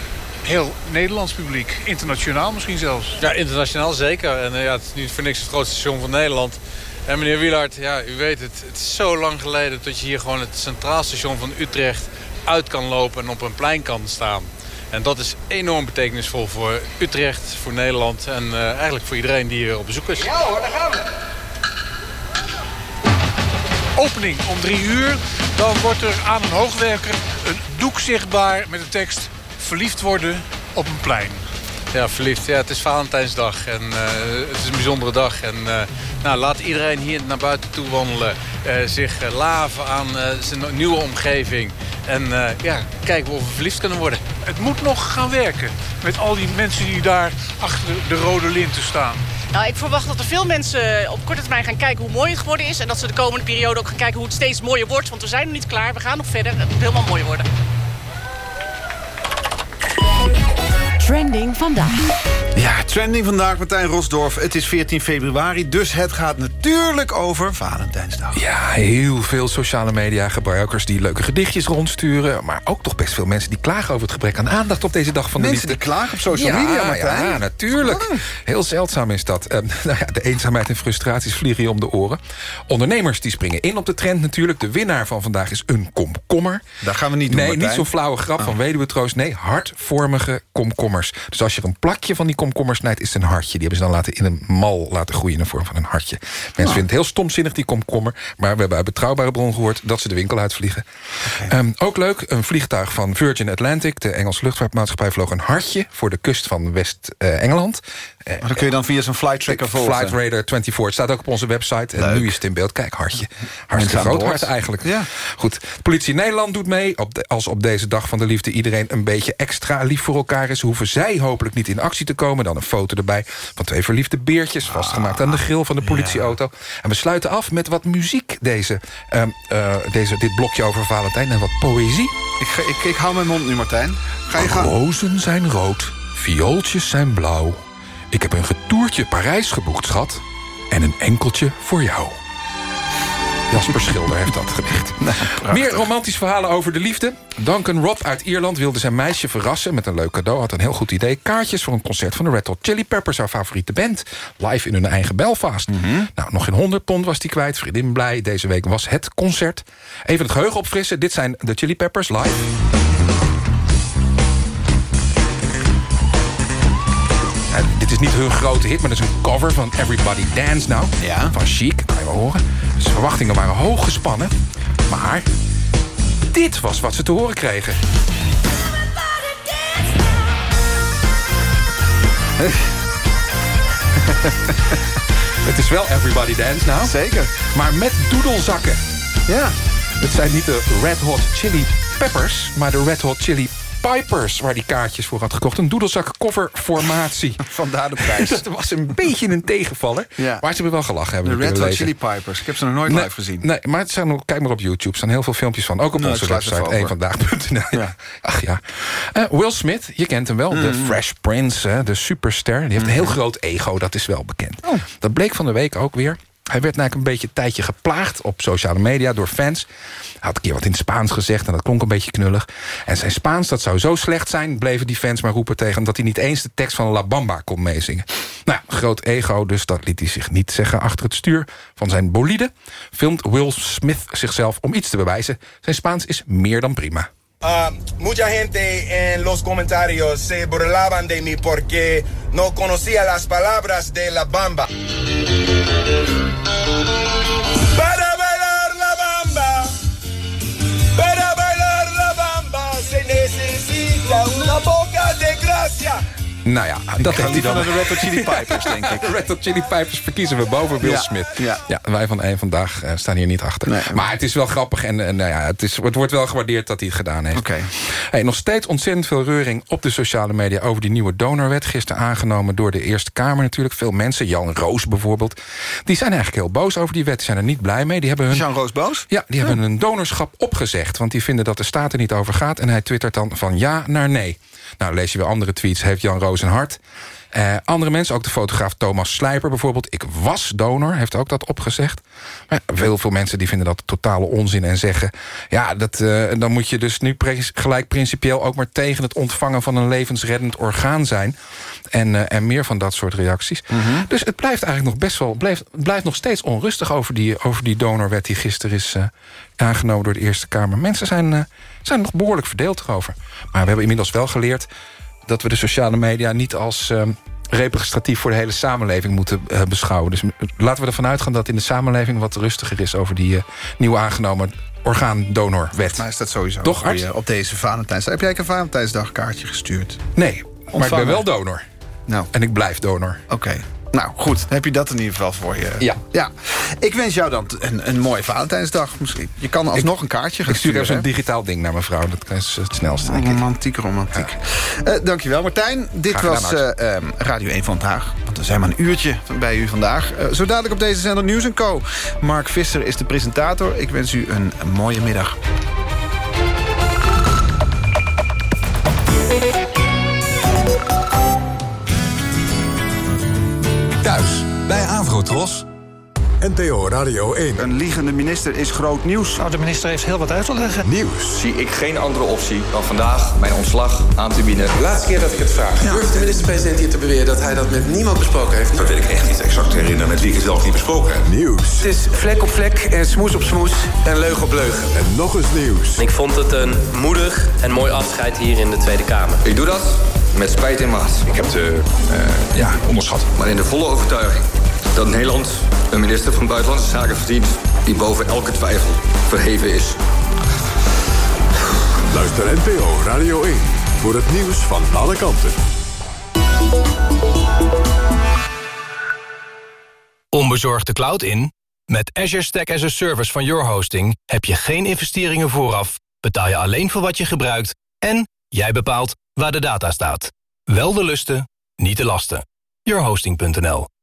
heel Nederlands publiek. Internationaal misschien zelfs. Ja, internationaal zeker. En uh, ja, het is niet voor niks het grootste station van Nederland. En meneer Wielaert, ja, u weet het, het is zo lang geleden dat je hier gewoon het centraal station van Utrecht uit kan lopen en op een plein kan staan. En dat is enorm betekenisvol voor Utrecht, voor Nederland en uh, eigenlijk voor iedereen die hier op bezoek is. Ja hoor, daar gaan we. Opening om drie uur. Dan wordt er aan een hoogwerker een doek zichtbaar met de tekst... verliefd worden op een plein. Ja, verliefd. Ja, het is Valentijnsdag en uh, het is een bijzondere dag. En uh, nou, laat iedereen hier naar buiten toe wandelen. Uh, zich laven aan zijn nieuwe omgeving. En ja, kijken of we verliefd kunnen worden. Het moet nog gaan werken met al die mensen die daar achter de rode linten staan. Nou, ik verwacht dat er veel mensen op korte termijn gaan kijken hoe mooi het geworden is. En dat ze de komende periode ook gaan kijken hoe het steeds mooier wordt. Want we zijn nog niet klaar, we gaan nog verder. Het moet helemaal mooi worden. Trending vandaag. Ja, trending vandaag, Martijn Rosdorf. Het is 14 februari, dus het gaat natuurlijk over Valentijnsdag. Ja, heel veel sociale media gebruikers die leuke gedichtjes rondsturen... maar ook toch best veel mensen die klagen over het gebrek aan aandacht... op deze dag van de mensen liefde. die klagen op social media, Martijn? Ja, natuurlijk. Heel zeldzaam is dat. Uh, <laughs> nou ja, de eenzaamheid en frustraties vliegen je om de oren. Ondernemers die springen in op de trend natuurlijk. De winnaar van vandaag is een komkommer. Daar gaan we niet doen, Nee, Martijn. niet zo'n flauwe grap Oh. van weduwetroost. Nee, hartvormige komkommers. Dus als je een plakje van die komkommer snijdt, is het een hartje. Die hebben ze dan laten in een mal laten groeien in de vorm van een hartje. Mensen vinden het heel stomzinnig, die komkommer. Maar we hebben uit betrouwbare bron gehoord dat ze de winkel uitvliegen. Ehm, ook leuk, een vliegtuig van Virgin Atlantic, de Engelse luchtvaartmaatschappij, vloog een hartje voor de kust van West-Engeland. Maar dan kun je dan via zo'n flight tracker volgen. Flight Radar 24. Het staat ook op onze website. En nu is het in beeld. Kijk, hartje. Hartstikke groot hart eigenlijk. Ja. Goed. De politie Nederland doet mee. Op de- als op deze dag van de liefde iedereen een beetje extra lief voor elkaar is... hoeven zij hopelijk niet in actie te komen. Dan een foto erbij van twee verliefde beertjes... vastgemaakt aan de grill van de politieauto. En we sluiten af met wat muziek, deze, ehm, eh, deze, dit blokje over Valentijn. En wat poëzie. Ik, ga- ik, ik hou mijn mond nu, Martijn. Ga je gaan? Rozen zijn rood, viooltjes zijn blauw. Ik heb een getoertje Parijs geboekt, schat. En een enkeltje voor jou. Jasper Schilder heeft dat gedicht. <laughs> Meer romantische verhalen over de liefde. Duncan Robb uit Ierland wilde zijn meisje verrassen met een leuk cadeau. Had een heel goed idee. Kaartjes voor een concert van de Red Hot Chili Peppers, haar favoriete band. Live in hun eigen Belfast. Nou, nog geen 100 pond was die kwijt. Vriendin blij. Deze week was het concert. Even het geheugen opfrissen. Dit zijn de Chili Peppers live. Dit is niet hun grote hit, maar dat is een cover van Everybody Dance Now. Van Chic, kan je wel horen. Dus de verwachtingen waren hoog gespannen. Maar dit was wat ze te horen kregen. <laughs> Het is wel Everybody Dance Now. Zeker. Maar met doedelzakken. Ja. Het zijn niet de Red Hot Chili Peppers, maar de Red Hot Chili Pipers... waar die kaartjes voor had gekocht. Een doedelzak coverformatie. <laughs> Vandaar de prijs. <laughs> dat was een beetje een tegenvaller. Ja. Maar ze hebben wel gelachen. Hebben De Red Hot. Chili Pipers. Ik heb ze nog nooit Nee, live gezien. Nee, maar het zijn, nog- kijk maar op YouTube. Er staan heel veel filmpjes van. Ook op Nou, onze website, eenvandaag.nl. <laughs> Ach ja. Eh, Will Smith, je kent hem wel. De Mm. Fresh Prince, hè, de superster. Die heeft een heel groot ego, dat is wel bekend. Oh. Dat bleek van de week ook weer. Hij werd eigenlijk een beetje een tijdje geplaagd op sociale media door fans. Had een keer wat in Spaans gezegd en dat klonk een beetje knullig. En zijn Spaans, dat zou zo slecht zijn... bleven die fans maar roepen tegen dat hij niet eens de tekst van La Bamba kon meezingen. Nou, groot ego, dus dat liet hij zich niet zeggen achter het stuur van zijn bolide. Filmt Will Smith zichzelf om iets te bewijzen. Zijn Spaans is meer dan prima. Ah, mucha gente en los comentarios se burlaban de mí porque no conocía las palabras de la bamba. Para bailar la bamba, para bailar la bamba se necesita una boca de gracia. Nou ja, dat heeft hij dan. naar de Red Hot Chili Pipers, <laughs> denk ik. Red Hot Chili Pipers verkiezen we boven Will Ja, Smith. ja. wij van één vandaag eh, staan hier niet achter. maar het is wel grappig en, en nou ja, het, is, het wordt wel gewaardeerd dat hij het gedaan heeft. Hey, nog steeds ontzettend veel reuring op de sociale media... over die nieuwe donorwet. Gisteren aangenomen door de Eerste Kamer natuurlijk. Veel mensen, Jan Roos bijvoorbeeld... die zijn eigenlijk heel boos over die wet. Die zijn er niet blij mee. Die hebben hun, Jan Roos boos? Ja, die hebben hun donorschap opgezegd. Want die vinden dat de staat er niet over gaat. En hij twittert dan van ja naar nee. Nou, lees je weer andere tweets. Heeft Jan Roos een hart? Eh, andere mensen, ook de fotograaf Thomas Slijper bijvoorbeeld. Ik was donor, heeft ook dat opgezegd. Maar heel veel mensen die vinden dat totale onzin en zeggen... ja, dat, eh, dan moet je dus nu gelijk principieel ook maar tegen het ontvangen... van een levensreddend orgaan zijn. En, eh, en meer van dat soort reacties. Dus het blijft eigenlijk nog best wel... Blijft, blijft nog steeds onrustig over die, over die donorwet... die gisteren is aangenomen door de Eerste Kamer. Mensen zijn, zijn nog behoorlijk verdeeld erover. Maar we hebben inmiddels wel geleerd dat we de sociale media niet als ehm, representatief voor de hele samenleving moeten eh, beschouwen. Dus laten we ervan uitgaan dat in de samenleving wat rustiger is over die eh, nieuw aangenomen orgaandonorwet. Maar is dat sowieso Toch, je op deze Valentijnsdag? Heb jij een Valentijnsdagkaartje gestuurd? Nee, maar ik ben wel donor. Nou. En ik blijf donor. Oké. Nou, goed. Dan heb je dat in ieder geval voor je. Ja. ja. Ik wens jou dan een, een mooie Valentijnsdag. Misschien. Je kan alsnog een kaartje gaan Ik stuur even zo'n digitaal ding naar mevrouw. Dat is het snelste. Romantiek, romantiek. Eh, dankjewel, Martijn. Dit Graag was eh, ehm, Radio 1 vandaag. Want we zijn maar een uurtje bij u vandaag. Eh, zo dadelijk op deze zender Nieuws Co. Mark Visser is de presentator. Ik wens u een mooie middag. Avrotros. NPO Radio 1. Een liegende minister is groot nieuws. Nou, de minister heeft heel wat uit te leggen. Nieuws. Zie ik geen andere optie dan vandaag mijn ontslag aan te bieden. De laatste keer dat ik het vraag, durft de minister-president hier te beweren dat hij dat met niemand besproken heeft? Dat weet ik echt niet exact herinneren met wie ik het zelf niet besproken heb. Nieuws. Het is vlek op vlek en smoes op smoes en leugen op leugen. En nog eens nieuws. Ik vond het een moedig en mooi afscheid hier in de Tweede Kamer. Ik doe dat met spijt in maat. Ik heb de eh, ja, onderschat. Maar in de volle overtuiging dat Nederland een minister van Buitenlandse Zaken verdient... die boven elke twijfel verheven is. Luister NPO Radio 1 voor het nieuws van alle kanten. Onbezorgd de cloud in? Met Azure Stack as a Service van Your Hosting heb je geen investeringen vooraf, betaal je alleen voor wat je gebruikt en jij bepaalt waar de data staat. Wel de lusten, niet de lasten. Yourhosting.nl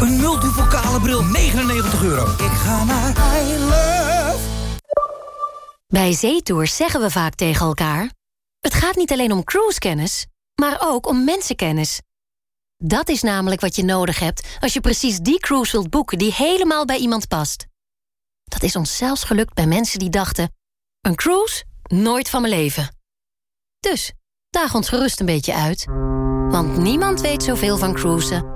Een multipokale bril, 99 euro. Ik ga naar iLove. Bij zeetours zeggen we vaak tegen elkaar... het gaat niet alleen om cruisekennis, maar ook om mensenkennis. Dat is namelijk wat je nodig hebt als je precies die cruise wilt boeken... die helemaal bij iemand past. Dat is ons zelfs gelukt bij mensen die dachten... een cruise? Nooit van mijn leven. Dus, daag ons gerust een beetje uit. Want niemand weet zoveel van cruisen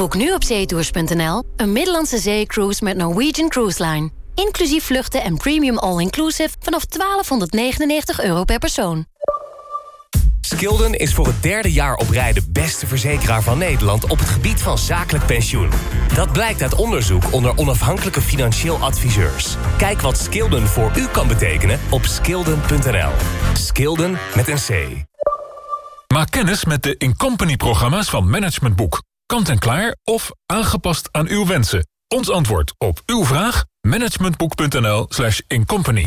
Boek nu op zeetours.nl een Middellandse zeecruise met Norwegian Cruise Line. Inclusief vluchten en premium all-inclusive vanaf 1299 euro per persoon. Skilden is voor het derde jaar op rij de beste verzekeraar van Nederland op het gebied van zakelijk pensioen. Dat blijkt uit onderzoek onder onafhankelijke financieel adviseurs. Kijk wat Skilden voor u kan betekenen op skilden.nl. Skilden met een C. Maak kennis met de Incompany-programma's van Management Boek. Kant en klaar of aangepast aan uw wensen. Ons antwoord op uw vraag? managementboek.nl slash incompany.